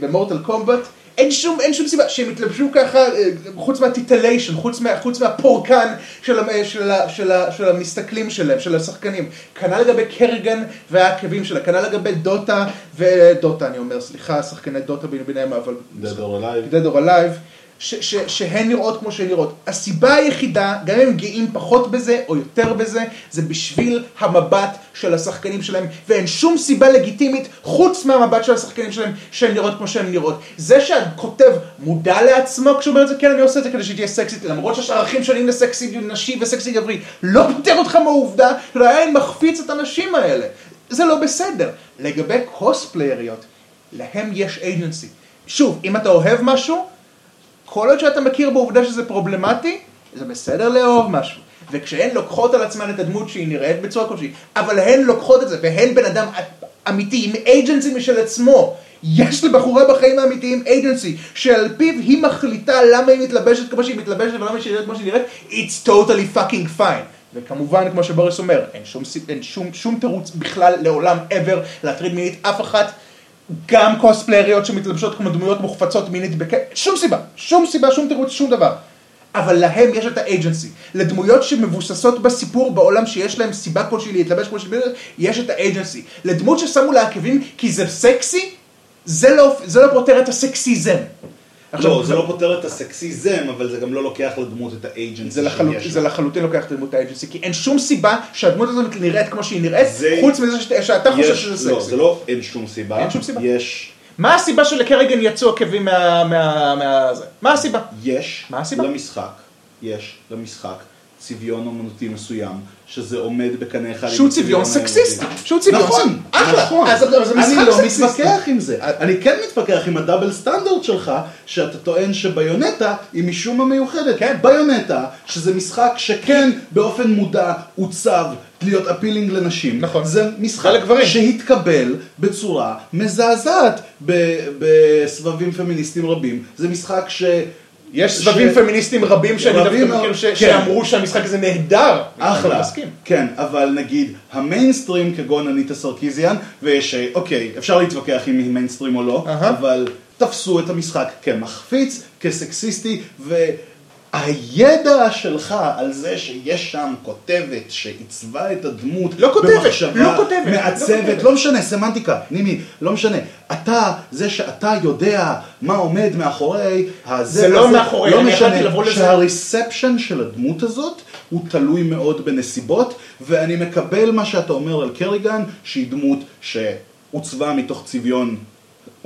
במורטל קומבט אין שום, אין שום סיבה שהם יתלבשו ככה, אה, חוץ מהטיטליישן, חוץ, מה, חוץ מהפורקן של, המ- של, של, ה- של המסתכלים שלהם, של השחקנים. כנ"ל לגבי קרגן והעקבים שלה, כנ"ל לגבי דוטה ודוטה, אני אומר, סליחה, שחקני דוטה ביניהם, אבל... Dead or Alive. Dead or Alive, שהן נראות כמו שהן נראות. הסיבה היחידה, גם אם הם גאים פחות בזה או יותר בזה, זה בשביל המבט של השחקנים שלהם, ואין שום סיבה לגיטימית חוץ מהמבט של השחקנים שלהם שהן נראות כמו שהן נראות. זה שהכותב מודע לעצמו כשהוא אומר את זה, כן אני עושה את זה כדי שהיא תהיה סקסית, למרות שיש ערכים שונים לסקסי נשי וסקסי גברי, לא פותר אותך מהעובדה של העין מחפיץ את הנשים האלה. זה לא בסדר. לגבי קוספלייריות, להם יש אייג'נסי. שוב, אם אתה אוהב משהו, כל עוד שאתה מכיר בעובדה שזה פרובלמטי, זה בסדר לאהוב משהו. וכשהן לוקחות על עצמן את הדמות שהיא נראית בצורה כלשהי, אבל הן לוקחות את זה, והן בן אדם אמיתי, עם אייג'נסי משל עצמו. יש לבחורה בחיים האמיתיים אייג'נסי, שעל פיו היא מחליטה למה היא מתלבשת כמו שהיא מתלבשת ולמה שהיא נראית כמו שהיא נראית, it's totally fucking fine. וכמובן, כמו שבוריס אומר, אין שום, אין שום, שום תירוץ בכלל לעולם ever להטריד מינית אף אחת, גם קוספלייריות שמתלבשות כמו דמויות מוחפצות מינית, בק... שום סיבה, שום סיבה, שום תירוץ, שום דבר. אבל להם יש את האג'נסי. לדמויות שמבוססות בסיפור בעולם שיש להם סיבה כלשהי להתלבש כמו שהיא יש את האג'נסי. לדמות ששמו לה עקבים כי זה סקסי, זה לא, זה לא פותר את הסקסיזם. לא, זה לא פותר את הסקסיזם, אבל זה גם לא לוקח לדמות את האג'נסי זה, שיש זה לה. לחלוטין לוקח את דמות האג'נסי, כי אין שום סיבה שהדמות הזאת נראית כמו שהיא נראית, זה- חוץ מזה שאת, שאתה חושב שזה לא, סקסי. זה לא אין שום סיבה. אין שום סיבה. יש, מה הסיבה שלקרגן יצאו עקבים מה... מה... מה... זה? מה הסיבה? יש מה הסיבה? למשחק, יש למשחק צביון אומנותי מסוים, שזה עומד בקנה אחד שהוא צביון סקסיסטי. שהוא צביון נכון, אחלה. נכון. אז- המשחק אני לא. מתווכח עם זה. אני כן מתווכח עם הדאבל סטנדרט שלך, שאתה טוען שביונטה היא משום מה מיוחדת. כן. ביונטה, שזה משחק שכן באופן מודע עוצב להיות אפילינג לנשים. נכון. זה משחק זה לגברים. שהתקבל בצורה מזעזעת בסבבים פמיניסטיים רבים. זה משחק ש... יש סבבים פמיניסטים רבים שאני דווקא מכיר. כן. שאמרו שהמשחק הזה נהדר. אחלה. כן, אבל נגיד המיינסטרים, כגון אניטה סרקיזיאן, ויש, אה, אוקיי, אפשר להתווכח אם היא מיינסטרים או לא. אבל תפסו את המשחק כמחפיץ, כסקסיסטי, והידע שלך על זה שיש שם כותבת שעיצבה את הדמות, לא כותבת, במחשבה, לא כותבת, לא מעצבת, כותבת. לא משנה, סמנטיקה, נימי, לא משנה, אתה, זה שאתה יודע מה עומד מאחורי, הזה זה לא והזה, מאחורי, לא משנה, שהריספשן של הדמות הזאת הוא תלוי מאוד בנסיבות, ואני מקבל מה שאתה אומר על קריגן, שהיא דמות שעוצבה מתוך צביון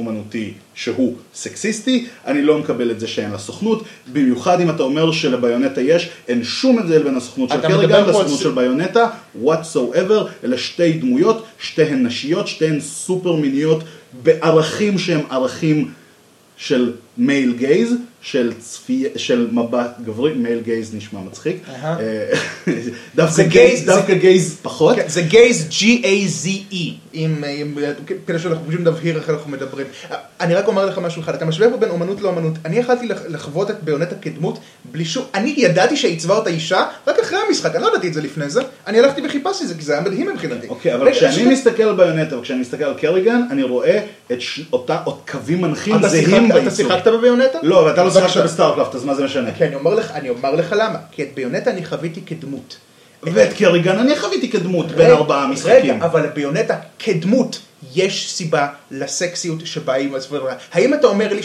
אומנותי שהוא סקסיסטי, אני לא מקבל את זה שאין לה סוכנות, במיוחד אם אתה אומר שלביונטה יש, אין שום הבדל בין הסוכנות של על לסוכנות ס- של ביונטה, whatsoever, אלה שתי דמויות, שתיהן נשיות, שתיהן סופר מיניות, בערכים שהם ערכים של male gaze, של צפי... של מבט גברי, male gaze נשמע מצחיק. אה, דווקא gays, דווקא gays פחות. כן, זה gaze G-A-Z-E, אם, אם, כדי שאנחנו פשוט נבהיר איך אנחנו מדברים. אני רק אומר לך משהו אחד, אתה משווה פה בין אומנות לאומנות. אני יכלתי לח- לחוות את ביונטה כדמות בלי שום, אני ידעתי שעיצבה אותה אישה רק אחרי המשחק, אני לא ידעתי את זה לפני זה. אני הלכתי וחיפשתי את זה כי זה היה מדהים מבחינתי. אוקיי, אבל כשאני. מסתכל על ביונטה וכשאני מסתכל על קריגן, אני רואה את אותה עוד קווים מנחים אתה זהים שיחקת- אתה בעיצוב. שיחקת בביונטה? לא, אבל אתה לא שיחקת בבקשה. בסטארקרפט, אז מה זה משנה? כי אני אומר לך, אני אומר לך למה, כי את ביונטה אני חוויתי כדמות. ואת קריגן אני חוויתי כדמות בין ארבעה משחקים. רגע, אבל לביונטה כדמות, יש סיבה לסקסיות שבה היא מסבירה. האם אתה אומר לי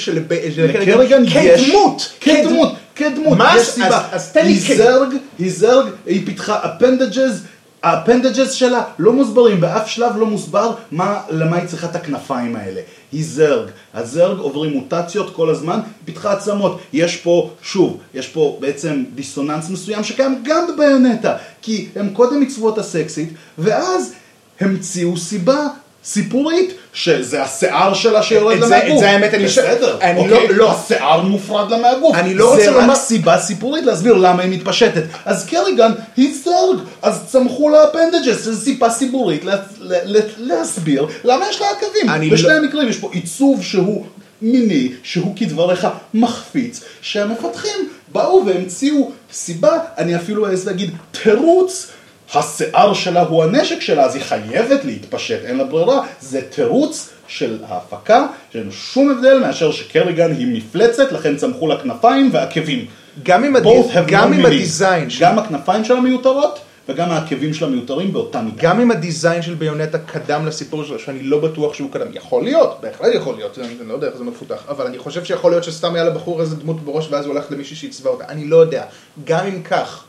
לקריגן יש, כדמות, כדמות, כדמות? יש סיבה. אז תן לי היא זרג, היא זרג, היא פיתחה אפנדג'ז, האפנדג'ז שלה לא מוסברים, באף שלב לא מוסבר מה, למה היא צריכה את הכנפיים האלה. היא זרג, הזרג עוברים מוטציות כל הזמן, פיתחה עצמות. יש פה, שוב, יש פה בעצם דיסוננס מסוים שקיים גם בביונטה, כי הם קודם עיצבו אותה סקסית, ואז המציאו סיבה. סיפורית, שזה השיער שלה שיורד לה זה- מהגוף. את זה האמת, אני ש- בסדר, אני אוקיי, לא- לא. השיער מופרד לה מהגוף. אני לא רוצה זה לומר- רק סיבה סיפורית להסביר למה היא מתפשטת. אז קריגן היא זרג, אז צמחו לה אפנדג'ס, זו סיבה סיפורית לה- לה- לה- להסביר למה יש לה עקבים. בשני לא- המקרים יש פה עיצוב שהוא מיני, שהוא כדבריך מחפיץ, שהמפתחים באו והמציאו סיבה, אני אפילו אעז להגיד תירוץ. השיער שלה הוא הנשק שלה, אז היא חייבת להתפשט, אין לה ברירה. זה תירוץ של ההפקה, שאין שום הבדל מאשר שקריגן היא מפלצת, לכן צמחו לה כנפיים ועקבים. גם עם, הדיז... גם עם. הדיזיין. גם הכנפיים שלה מיותרות, וגם העקבים שלה מיותרים באותה מידה. גם אם ה design של ביונטה קדם לסיפור שלו, שאני לא בטוח שהוא קדם, יכול להיות, בהחלט יכול להיות, אני אני לא יודע איך זה מפותח, אבל אני חושב שיכול להיות שסתם היה לבחור איזה דמות בראש ואז הוא הלך למישהי שעיצבה אותה, אני לא יודע. גם אם כך,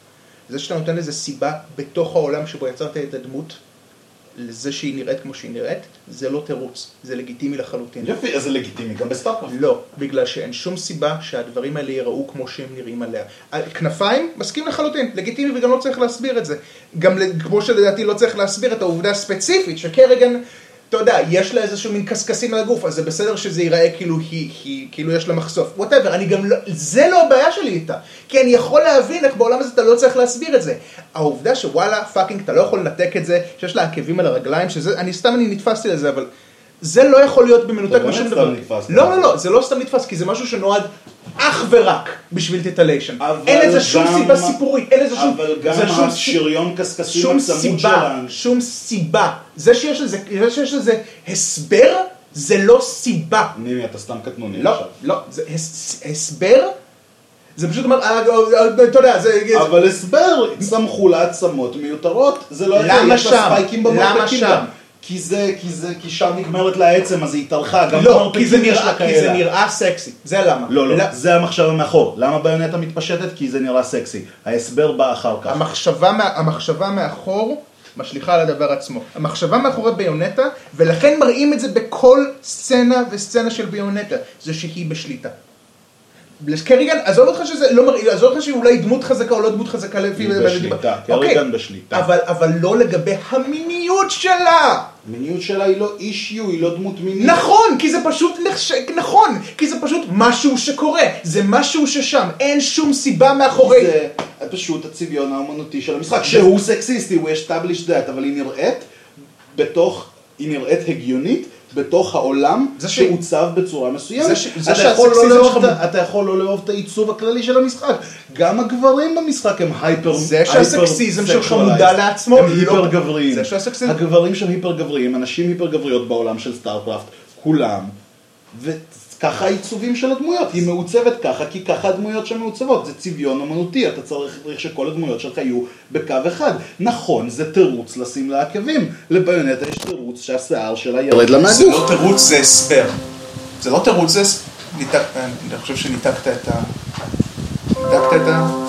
זה שאתה נותן לזה סיבה בתוך העולם שבו יצרת את הדמות, לזה שהיא נראית כמו שהיא נראית, זה לא תירוץ, זה לגיטימי לחלוטין. יופי, אז זה לגיטימי גם בסטארקרפט. לא, בגלל שאין שום סיבה שהדברים האלה ייראו כמו שהם נראים עליה. כנפיים, מסכים לחלוטין, לגיטימי וגם לא צריך להסביר את זה. גם כמו שלדעתי לא צריך להסביר את העובדה הספציפית שקריגן, אתה יודע, יש לה איזשהו מין קשקשים על הגוף, אז זה בסדר שזה ייראה כאילו היא, היא כאילו יש לה מחשוף. whatever, אני גם לא, זה לא הבעיה שלי איתה. כי אני יכול להבין איך בעולם הזה אתה לא צריך להסביר את זה. העובדה שוואלה, fucking, אתה לא יכול לנתק את זה, שיש לה עקבים על הרגליים, שזה, אני סתם אני נתפסתי לזה, אבל... זה לא יכול להיות במנותק משום דבר. לא, לא, לא, זה לא סתם נתפס, כי זה משהו שנועד אך ורק בשביל titillation. אין לזה שום סיבה סיפורית, אין לזה שום... אבל גם שום השריון קשקשים שום הצמוד סיבה, שלה. שום סיבה. זה שיש לזה, זה שיש לזה הסבר, זה לא סיבה. נימי, אתה סתם קטנוני לא, עכשיו. לא, זה הס- הסבר, זה פשוט אומר, אה, אה, אתה יודע, זה... אבל הסבר, צמחו לה עצמות מיותרות, זה לא למה יש לה שם? ספייקים למה במרפקים שם? גם. כי זה, כי זה, כי שם נגמרת לה העצם, אז היא התהלכה, גם לא, כי זה נראה, כי. זה נראה סקסי, זה למה. לא, לא? זה המחשבה מאחור. למה ביונטה מתפשטת? כי זה נראה סקסי. ההסבר בא אחר כך. המחשבה, המחשבה מאחור משליכה על הדבר עצמו. המחשבה מאחורי ביונטה, ולכן מראים את זה בכל סצנה וסצנה של ביונטה, זה שהיא בשליטה. קריגן, עזוב אותך שזה לא מראה, עזוב אותך שהיא אולי דמות חזקה או לא דמות חזקה לפי... היא בשליטה, אוקיי, קריגן בשליטה. אבל, אבל לא לגבי המיניות שלה! המיניות שלה היא לא אישיו, היא לא דמות מינית. נכון, כי זה פשוט נחש... נכון, כי זה פשוט משהו שקורה, זה משהו ששם, אין שום סיבה מאחורי... זה פשוט הצביון האומנותי של המשחק, שהוא סקסיסטי, הוא established that, אבל היא נראית בתוך, היא נראית הגיונית בתוך העולם שעוצב בצורה מסוימת. זה ש- זה אתה יכול לא לאהוב אתה יכול לא לאהוב את העיצוב הכללי של המשחק. גם הגברים במשחק הם hyper... זה שהסקסיזם שלך. מודע לעצמו, הם לא- היפר גבריים. זה שהסקסיזם- הגברים שם היפר גבריים, אנשים היפר גבריות בעולם של סטארקראפט, כולם. וככה העיצובים של הדמויות, היא מעוצבת ככה, כי ככה הדמויות שמעוצבות, זה צביון אמנותי, אתה צריך צריך שכל הדמויות שלך יהיו בקו אחד. נכון, זה תירוץ לשים לה עקבים, לביונטה יש תירוץ שהשיער שלה ירד לה זה מהגוף. לא תירוץ, זה הסבר. זה לא תירוץ, זה... הס- ניתק- אני חושב שניתקת את ה... ניתקת את ה...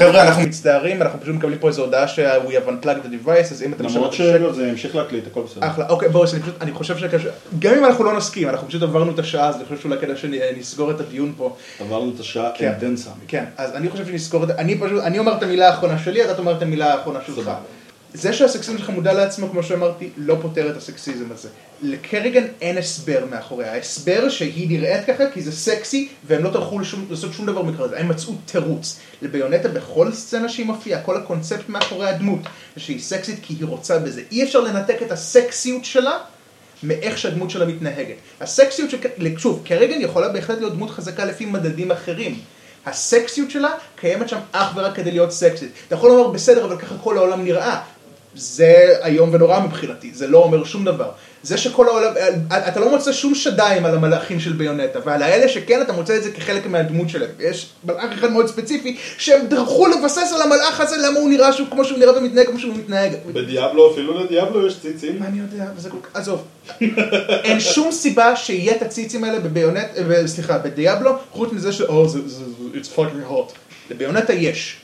חבר'ה, אנחנו מצטערים, אנחנו פשוט מקבלים פה איזו הודעה ש- we have unplugged the device, אז אם אתם למרות שזה המשיך להקליט, הכל בסדר. אחלה, אוקיי, בוריס, אני פשוט, אני חושב שקשה, גם אם אנחנו לא נסכים, אנחנו פשוט עברנו את השעה, אז אני חושב שאולי כדאי שנסגור את הדיון פה. עברנו את השעה, כן. then some. כן, אז אני חושב שנסגור את אני פשוט, אני אומר את המילה האחרונה שלי, אתה תאמר את המילה האחרונה שלך. זה שהסקסיזם שלך מודע לעצמו, כמו שאמרתי, לא פותר את הסקסיזם הזה. לקריגן אין הסבר מאחוריה. ההסבר שהיא נראית ככה כי זה סקסי, והם לא טרחו לעשות שום דבר מקרה לזה, הם מצאו תירוץ. לביונטה בכל סצנה שהיא מופיעה, כל הקונספט מאחורי הדמות, זה שהיא סקסית כי היא רוצה בזה. אי אפשר לנתק את הסקסיות שלה מאיך שהדמות שלה מתנהגת. הסקסיות, של, שוב, קריגן יכולה בהחלט להיות דמות חזקה לפי מדדים אחרים. הסקסיות שלה קיימת שם אך ורק כדי להיות סקסית. אתה יכול לומר, בסדר, אבל ככה כל העולם נראה. זה איום ונורא מבחינתי, זה לא אומר שום דבר. זה שכל העולם, אתה לא מוצא שום שדיים על המלאכים של ביונטה, ועל האלה שכן אתה מוצא את זה כחלק מהדמות שלהם. יש מלאך אחד מאוד ספציפי, שהם דרכו לבסס על המלאך הזה למה הוא נראה שהוא כמו שהוא נראה ומתנהג כמו שהוא מתנהג. בדיאבלו, אפילו לדיאבלו יש ציצים. מה אני יודע, וזה כל כך, עזוב. אין שום סיבה שיהיה את הציצים האלה בביונט, סליחה, בדיאבלו, חוץ מזה ש... או, זה, זה, it's fucking hot. לביונטה יש.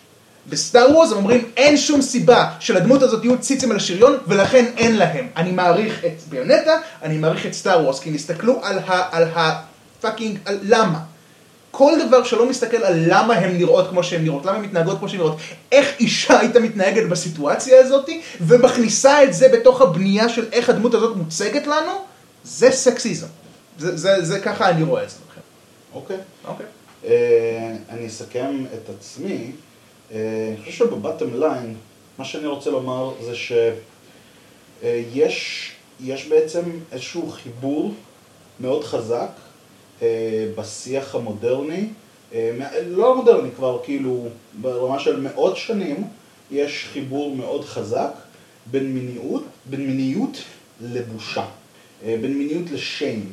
בסטאר וורס הם אומרים אין שום סיבה שלדמות הזאת יהיו ציצים על השריון ולכן אין להם. אני מעריך את ביונטה, אני מעריך את סטאר וורס, כי הסתכלו על ה... על ה fucking... על למה. כל דבר שלא מסתכל על למה הן נראות כמו שהן נראות, למה הן מתנהגות כמו שהן נראות, איך אישה הייתה מתנהגת בסיטואציה הזאת, ומכניסה את זה בתוך הבנייה של איך הדמות הזאת מוצגת לנו, זה סקסיזם. זה, זה, זה ככה אני רואה את זה. אוקיי. אוקיי. אה, אני אסכם את עצמי. אה, אני חושב שבבטם ליין, מה שאני רוצה לומר זה שיש יש בעצם איזשהו חיבור מאוד חזק אה, בשיח המודרני, אה, לא המודרני כבר, כאילו ברמה של מאות שנים, יש חיבור מאוד חזק בין מיניות, בין מיניות לבושה, בין מיניות לשיים.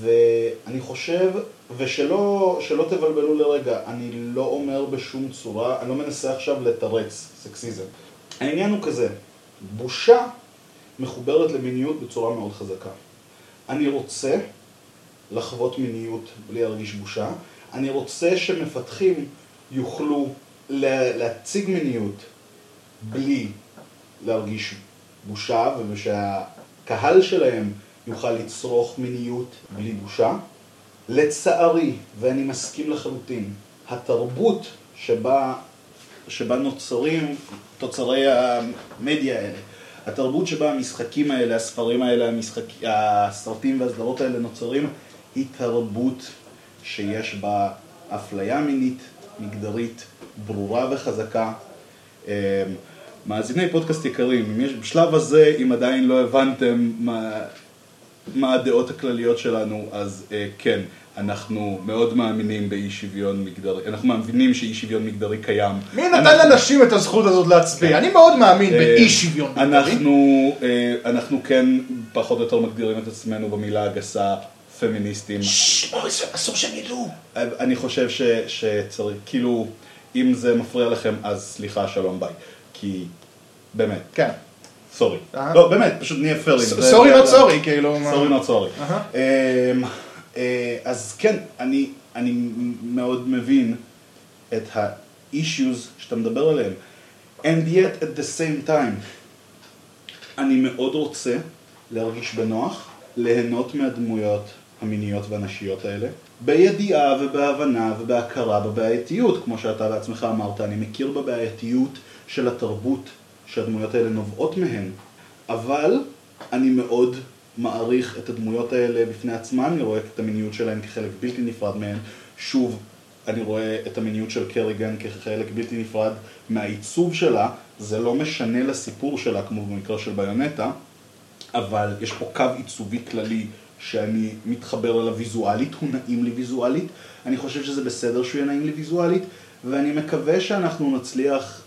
ואני חושב ושלא תבלבלו לרגע, אני לא אומר בשום צורה, אני לא מנסה עכשיו לתרץ סקסיזם. העניין הוא כזה, בושה מחוברת למיניות בצורה מאוד חזקה. אני רוצה לחוות מיניות בלי להרגיש בושה, אני רוצה שמפתחים יוכלו להציג מיניות בלי להרגיש בושה, ושהקהל שלהם יוכל לצרוך מיניות בלי בושה. לצערי, ואני מסכים לחלוטין, התרבות שבה, שבה נוצרים תוצרי המדיה האלה, התרבות שבה המשחקים האלה, הספרים האלה, המשחק, הסרטים והסדרות האלה נוצרים, היא תרבות שיש בה אפליה מינית, מגדרית, ברורה וחזקה. אמ, מאזיני פודקאסט יקרים, בשלב הזה, אם עדיין לא הבנתם מה... מה הדעות הכלליות שלנו, אז אה, כן, אנחנו מאוד מאמינים באי שוויון מגדרי, אנחנו מאמינים שאי שוויון מגדרי קיים. מי נתן אנחנו... לנשים את הזכות הזאת להצביע? אני מאוד מאמין אה, באי שוויון מגדרי. אנחנו, אה, אנחנו כן פחות או יותר מגדירים את עצמנו במילה הגסה פמיניסטים. ששש, מוריס, אסור שהם ידעו. אני חושב ש, שצריך, כאילו, אם זה מפריע לכם, אז סליחה, שלום, ביי. כי, באמת. כן. סורי. לא, באמת, פשוט נהיה פיירים. סורי נוט סורי, כאילו. סורי נוט סורי. אז כן, אני, אני מאוד מבין את ה-issues שאתה מדבר עליהם. And yet at the same time, אני מאוד רוצה להרגיש בנוח, ליהנות מהדמויות המיניות והנשיות האלה, בידיעה ובהבנה ובהכרה בבעייתיות, כמו שאתה בעצמך אמרת, אני מכיר בבעייתיות של התרבות שהדמויות האלה נובעות מהן, אבל אני מאוד מעריך את הדמויות האלה בפני עצמן, אני רואה את המיניות שלהן כחלק בלתי נפרד מהן. שוב, אני רואה את המיניות של קריגן כחלק בלתי נפרד מהעיצוב שלה, זה לא משנה לסיפור שלה כמו במקרה של ביונטה, אבל יש פה קו עיצובי כללי שאני מתחבר אליו ויזואלית, הוא נעים לי ויזואלית, אני חושב שזה בסדר שהוא יהיה נעים לי ויזואלית, ואני מקווה שאנחנו נצליח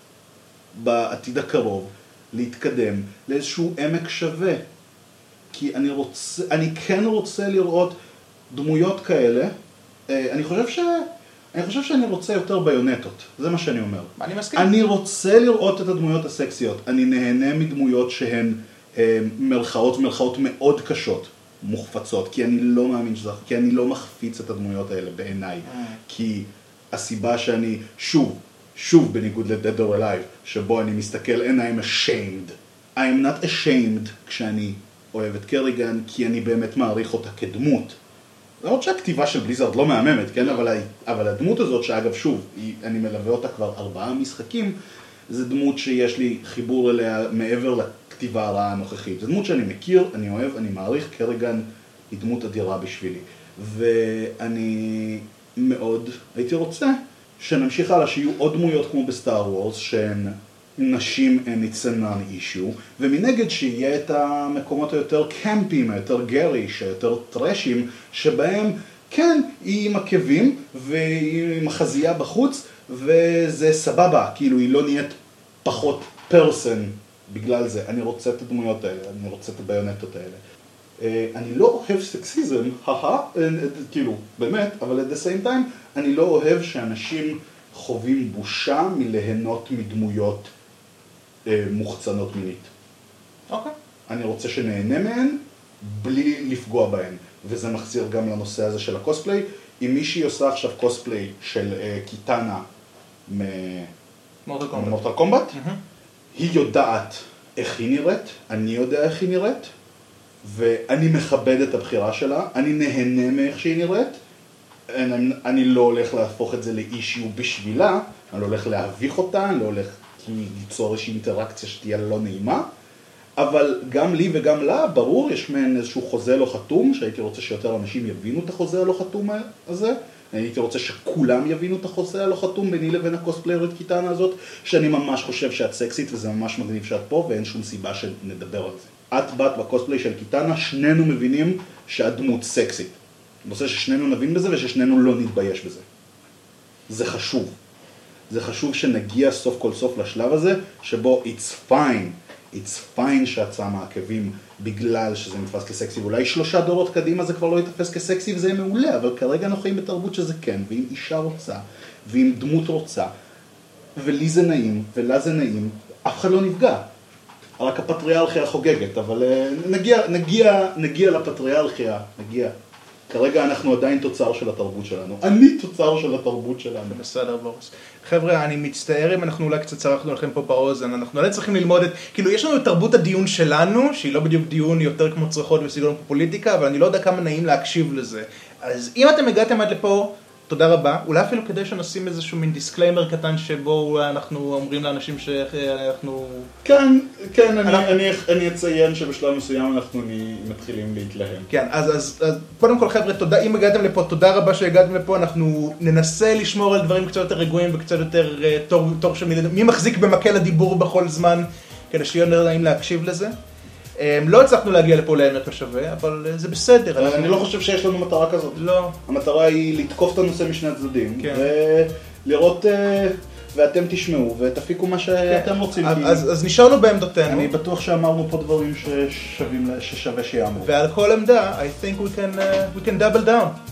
בעתיד הקרוב להתקדם לאיזשהו עמק שווה. כי אני רוצה, אני כן רוצה לראות דמויות כאלה. אה, אני חושב ש... אני חושב שאני רוצה יותר ביונטות, זה מה שאני אומר. אני מסכים. אני רוצה לראות את הדמויות הסקסיות. אני נהנה מדמויות שהן אה, מרכאות, מרכאות מאוד קשות, מוחפצות, כי אני לא מאמין שזה, כי אני לא מחפיץ את הדמויות האלה בעיניי. אה. כי הסיבה שאני, שוב, שוב בניגוד ל-Dead or Alive, שבו אני מסתכל and I'm ashamed. I'm not ashamed כשאני אוהב את קריגן, כי אני באמת מעריך אותה כדמות. למרות שהכתיבה של בליזרד לא מהממת, כן? אבל, אבל הדמות הזאת, שאגב, שוב, היא, אני מלווה אותה כבר ארבעה משחקים, זו דמות שיש לי חיבור אליה מעבר לכתיבה הרעה הנוכחית. זו דמות שאני מכיר, אני אוהב, אני מעריך, קרגן היא דמות אדירה בשבילי. ואני מאוד הייתי רוצה שנמשיך הלאה, שיהיו עוד דמויות כמו בסטאר וורס, שהן נשים and it's a ומנגד שיהיה את המקומות היותר קמפיים, היותר גריש, היותר טראשים, שבהם כן, היא עם עקבים והיא עם החזייה בחוץ, וזה סבבה, כאילו היא לא נהיית פחות פרסן בגלל זה. אני רוצה את הדמויות האלה, אני רוצה את הביונטות האלה. אה, אני לא אוהב סקסיזם, הא כאילו, באמת, אבל at the same time, אני לא אוהב שאנשים חווים בושה מליהנות מדמויות אה, מוחצנות מינית. אוקיי. אני רוצה שנהנה מהן בלי לפגוע בהן. וזה מחזיר גם לנושא הזה של הקוספליי. אם מישהי עושה עכשיו קוספליי של אה, קיטנה ממורטל קומבט, היא יודעת איך היא נראית, אני יודע איך היא נראית, ואני מכבד את הבחירה שלה, אני נהנה מאיך שהיא נראית, אני, אני לא הולך להפוך את זה לאישיו בשבילה, אני לא הולך להביך אותה, אני לא הולך ליצור איזושהי אינטראקציה שתהיה לא נעימה, אבל גם לי וגם לה, ברור, יש מעין איזשהו חוזה לא חתום, שהייתי רוצה שיותר אנשים יבינו את החוזה הלא חתום הזה. הייתי רוצה שכולם יבינו את החוזה הלא חתום ביני לבין הקוספליירית קיטנה הזאת, שאני ממש חושב שאת סקסית וזה ממש מגניב שאת פה ואין שום סיבה שנדבר על זה. את באת בקוספליי של קיטנה, שנינו מבינים שהדמות סקסית. רוצה ששנינו נבין בזה וששנינו לא נתבייש בזה. זה חשוב. זה חשוב שנגיע סוף כל סוף לשלב הזה, שבו it's fine it's fine שאת שמה עקבים בגלל שזה נתפס כסקסי, ואולי שלושה דורות קדימה זה כבר לא יתפס כסקסי וזה יהיה מעולה, אבל כרגע אנחנו חיים בתרבות שזה כן, ואם אישה רוצה, ואם דמות רוצה, ולי זה נעים, ולה זה נעים, אף אחד לא נפגע. רק הפטריארכיה חוגגת, אבל אה, נגיע, נגיע, נגיע לפטריארכיה, נגיע. כרגע אנחנו עדיין תוצר של התרבות שלנו. אני תוצר של התרבות שלנו. בסדר, בוריס. חבר'ה, אני מצטער אם אנחנו אולי קצת צרחנו לכם פה באוזן, אנחנו אולי צריכים ללמוד את, כאילו יש לנו את תרבות הדיון שלנו, שהיא לא בדיוק דיון יותר כמו צרחות וסגנון פוליטיקה, אבל אני לא יודע כמה נעים להקשיב לזה. אז אם אתם הגעתם עד לפה, תודה רבה. אולי אפילו כדי שנשים איזשהו מין disclaimer קטן שבו אנחנו אומרים לאנשים שאנחנו... כן, כן, אני, אנחנו... אני, אני אציין שבשלב מסוים אנחנו מתחילים להתלהם. כן, אז, אז, אז קודם כל חבר'ה, תודה, אם הגעתם לפה, תודה רבה שהגעתם לפה, אנחנו ננסה לשמור על דברים קצת יותר רגועים וקצת יותר uh, תור, תור של מי מחזיק במקל הדיבור בכל זמן, כדי שיהיה נעים להקשיב לזה. לא הצלחנו להגיע לפה לעמק השווה, אבל אה, זה בסדר. אני לא חושב שיש לנו מטרה כזאת. לא. המטרה היא לתקוף את הנושא משני הצדדים. כן. ולראות... אה, ואתם תשמעו ותפיקו מה שאתם כן. רוצים. אז, אז נשארנו בעמדותינו. אני בטוח שאמרנו פה דברים ששווים, ששווה שיאמרו. ועל כל עמדה, I think we can, uh, we can double down.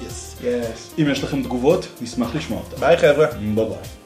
Yes. Yes. אם יש לכם תגובות, נשמח לשמוע אותן. ביי חבר'ה. ביי ביי.